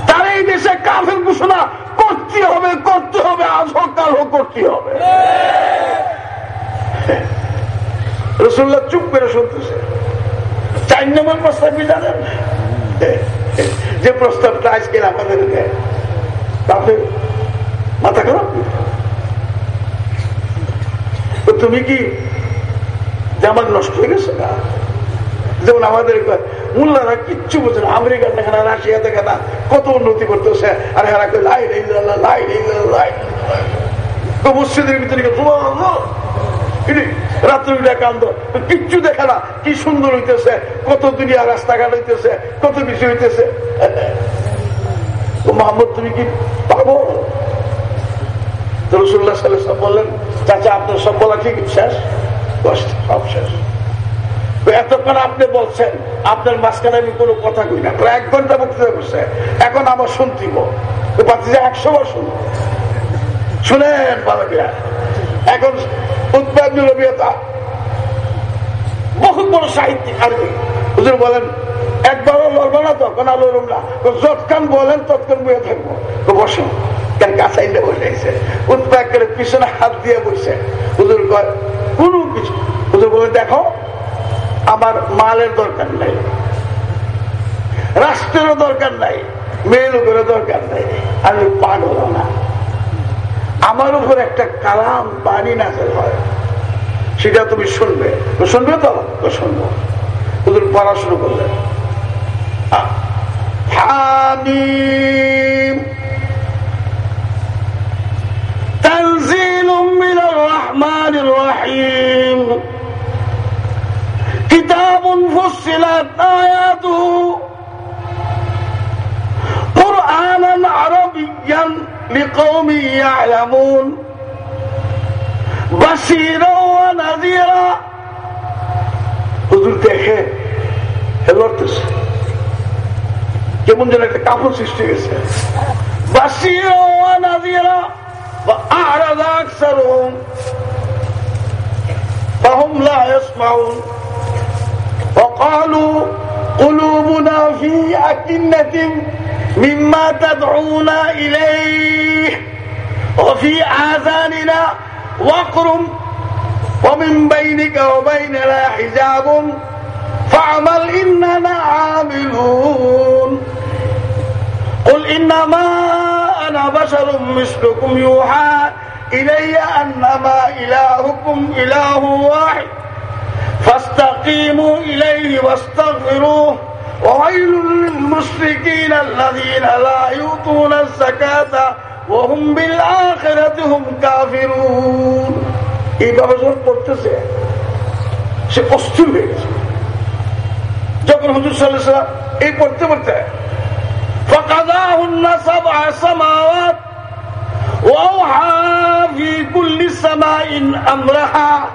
C: তার এই দেশে কাফের ঘোষণা করতে হবে করতে হবে, আজ হোক, কাল হোক করতে হবে। রসুল্লাহ চুপ করে শুনতেছে। চার নম্বর প্রস্তাব জানেন? যে প্রস্তাবটা আজকে আমাদের তাতে মাথা খারাপ? তুমি কি জামাত নষ্ট হয়ে গেছে? যেমন আমাদের মোল্লারা কিচ্ছু বোঝে না আমেরিকা দেখে না রাশিয়া দেখে না কত উন্নতি করতেছে। আর এরা কয় লাই লাই লাই মসজিদের ভিতরে গিয়ে ধোঁয়া, ধোঁয়া। এটি রাত্রে উঠে কান্দ কিচ্ছু দেখে না কি সুন্দর হইতেছে কত দুনিয়া রাস্তাঘাট হইতেছে কত কিছু হইতেছে। মোহাম্মদ তুমি কি পাবো রসুল্লাহ বললেন, চাচা, আপনার সব বলা ঠিক? শেষ? সব শেষ। এতক্ষণ আপনি বলছেন, আপনার মাঝখানে আমি কোনো কথা কই না। প্রায় এক ঘণ্টা বক্তৃতা করছে। এখন আমার শুনতিব। একশো শুনেন এখন উৎপাদন বহুত বড় সাহিত্যিক, আরবি। হুজুর বলেন, একবারও লড়বো না তো, কোন লড়ব না। যৎক্ষণ বলেন তৎক্ষণ বয়ে থাকব। বসুন। কেন করে পিছনে হাত দিয়ে বসে। হুজুর কিছু। হুজুর বলে, দেখো, আমার মালের দরকার নাই। রাষ্ট্রেরও দরকার নাই। মেয়ে লোকেরও দরকার নাই। আমি পাগল না। আমার উপর একটা কালাম বাণী নাচের হয়। সেটা তুমি শুনবে। তো শুনবে তো? তো শুনব। ওদের পড়া শুরু করলেন। من الرحمن الرحيم كتاب فصلت آياته قرآنا عربيا لقوم يعلمون بشيرا ونذيرا হুজুর দেখে লড়তেছে কেমন যেন একটা কাপড় সৃষ্টি হয়েছে বাসিরা فأعرض أكثرهم فهم لا يسمعون. وقالوا قلوبنا في أكنة مما تدعونا إليه وفي آذاننا وقر ومن بينك وبيننا حجاب. فاعمل إننا عاملون. قل إنما أنا بشر مثلكم يوحى إلي أنما إلهكم إله واحد فاستقيموا إليه واستغفروه وويل للمشركين الذين لا يؤتون الزكاة وهم بالآخرة هم كافرون এইভাবে যখন পড়তেছে সে অস্থির হয়ে গেছে যখন হুজুর সাল্লাহ এই পড়তে পড়তে فقضاهن سبع سماوات وأوحى في كل سماء أمرها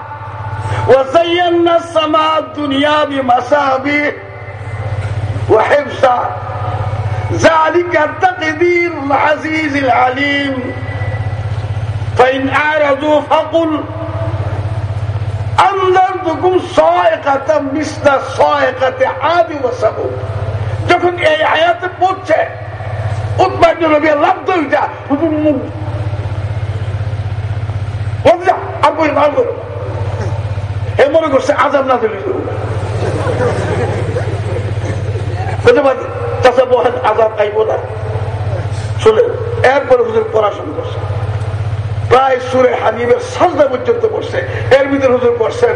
C: وزينا السماء الدنيا بمصابيح وحفظا ذلك التقدير العزيز العليم. فإن أعرضوا فقل أنذرتكم صائقة مثل صائقة عاد وثمود. যখন এই আয়াতে পড়ছে শুনে, এরপরে হুজুর পড়াশোনা করছে। প্রায় সুরে হানিবের সাজদা পর্যন্ত করছে এর ভিতরে হুজুর করছেন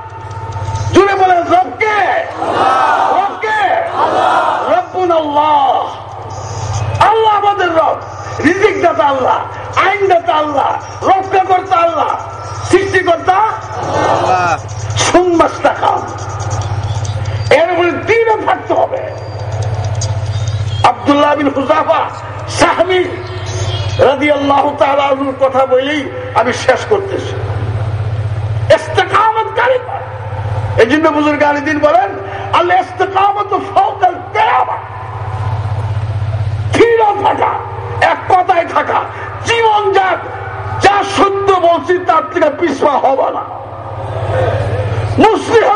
C: জুড়ে বলে রবকে রবকে রব্বুন আল্লাহ। আল্লাহ আমাদের রব রিজিক দাতা আল্লাহ আইন দাতা আল্লাহ রক্ষা করতে আল্লাহ সৃষ্টিকর্তা সুন্নাস টাকা এর উপরে দিনও থাকতে হবে। আবদুল্লাহ বিন হুজাফা সাহমি রাজি আল্লাহ কথা বলেই আমি শেষ করতেছি। ইস্তেকামত গাড়ি এই জন্য বুজুর গাড়ি দিন বলেন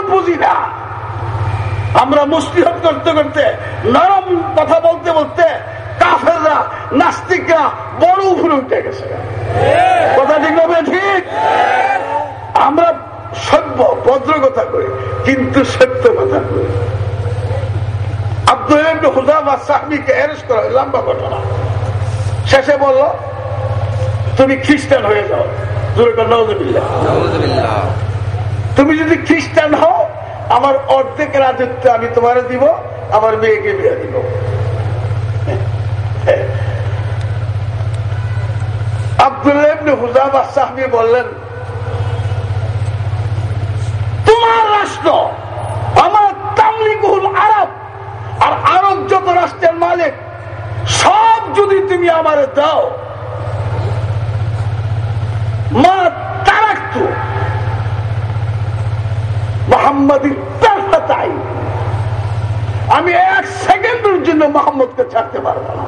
C: বুঝি না। আমরা মুসলিহত করতে করতে, নরম কথা বলতে বলতে, কাফেররা, নাস্তিকরা বড় উপরে উঠে গেছে। কথা ঠিক হবে ঠিক? আমরা সভ্য ভদ্র কথা করি কিন্তু সত্য কথা করি। আব্দুল অ্যারেস্ট লম্বা ঘটনা। শেষে বলল তুমি খ্রিস্টান হয়ে যাও। তুমি যদি খ্রিস্টান হও আমার অর্ধেক রাজত্ব আমি তোমার দিব আমার মেয়েকে বিয়ে দিব। আব্দুল্লাহ ইবনে হুজাফা সাহবি বললেন তোমার রাষ্ট্র আমার তামলিকুল আরব আর আরব যত রাষ্ট্রের মালিক সব যদি তুমি আমার দাও মা মোহাম্মদীর তাই আমি এক সেকেন্ডের জন্য মোহাম্মদকে ছাড়তে পারব না।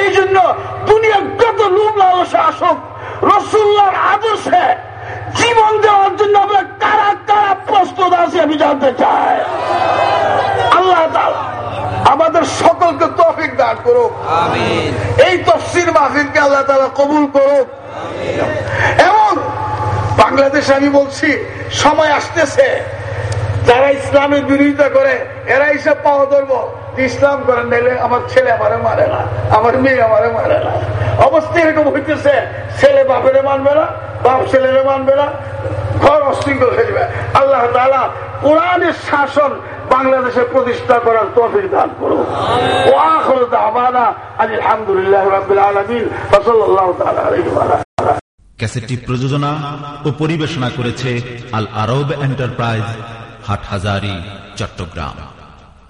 C: এই জন্য দুনিয়া কত লোক লালসা আসুক রসুল্লার আদর্শে জীবন দেওয়ার জন্য আমরা কারা কারা প্রস্তুত আছি আমি জানতে চাই। আল্লাহ আমাদের সকলকে তফিক দান করুক। এই তফসির মাহফিলকে আল্লাহ তালা কবুল করুক। এবং বাংলাদেশে আমি বলছি সময় আসতেছে। যারা ইসলামের বিরোধিতা করে এরা হিসাব পাওয়া ধরবো। ইসলাম করে নিলে আমার ছেলে আমারে মারে না আমার মেয়ে আমারে মারে না। অবস্থা এরকম হইতেছে ছেলে বাপেরে মানবে না বাপ ছেলেরে মানবে না ঘর অশৃঙ্খল হয়ে যাবে। আল্লাহ তালা কোরআনের শাসন বাংলাদেশে প্রতিষ্ঠা করার তফিক দান করুন। ও আখর দাবানা আলহামদুলিল্লাহ রাবিল আলমিন ফসল্লাহ তালা
F: ক্যাসেটটি প্রযোজনা ও পরিবেশনা করেছে আল আরব এন্টারপ্রাইজ হাটহাজারি চট্টগ্রাম।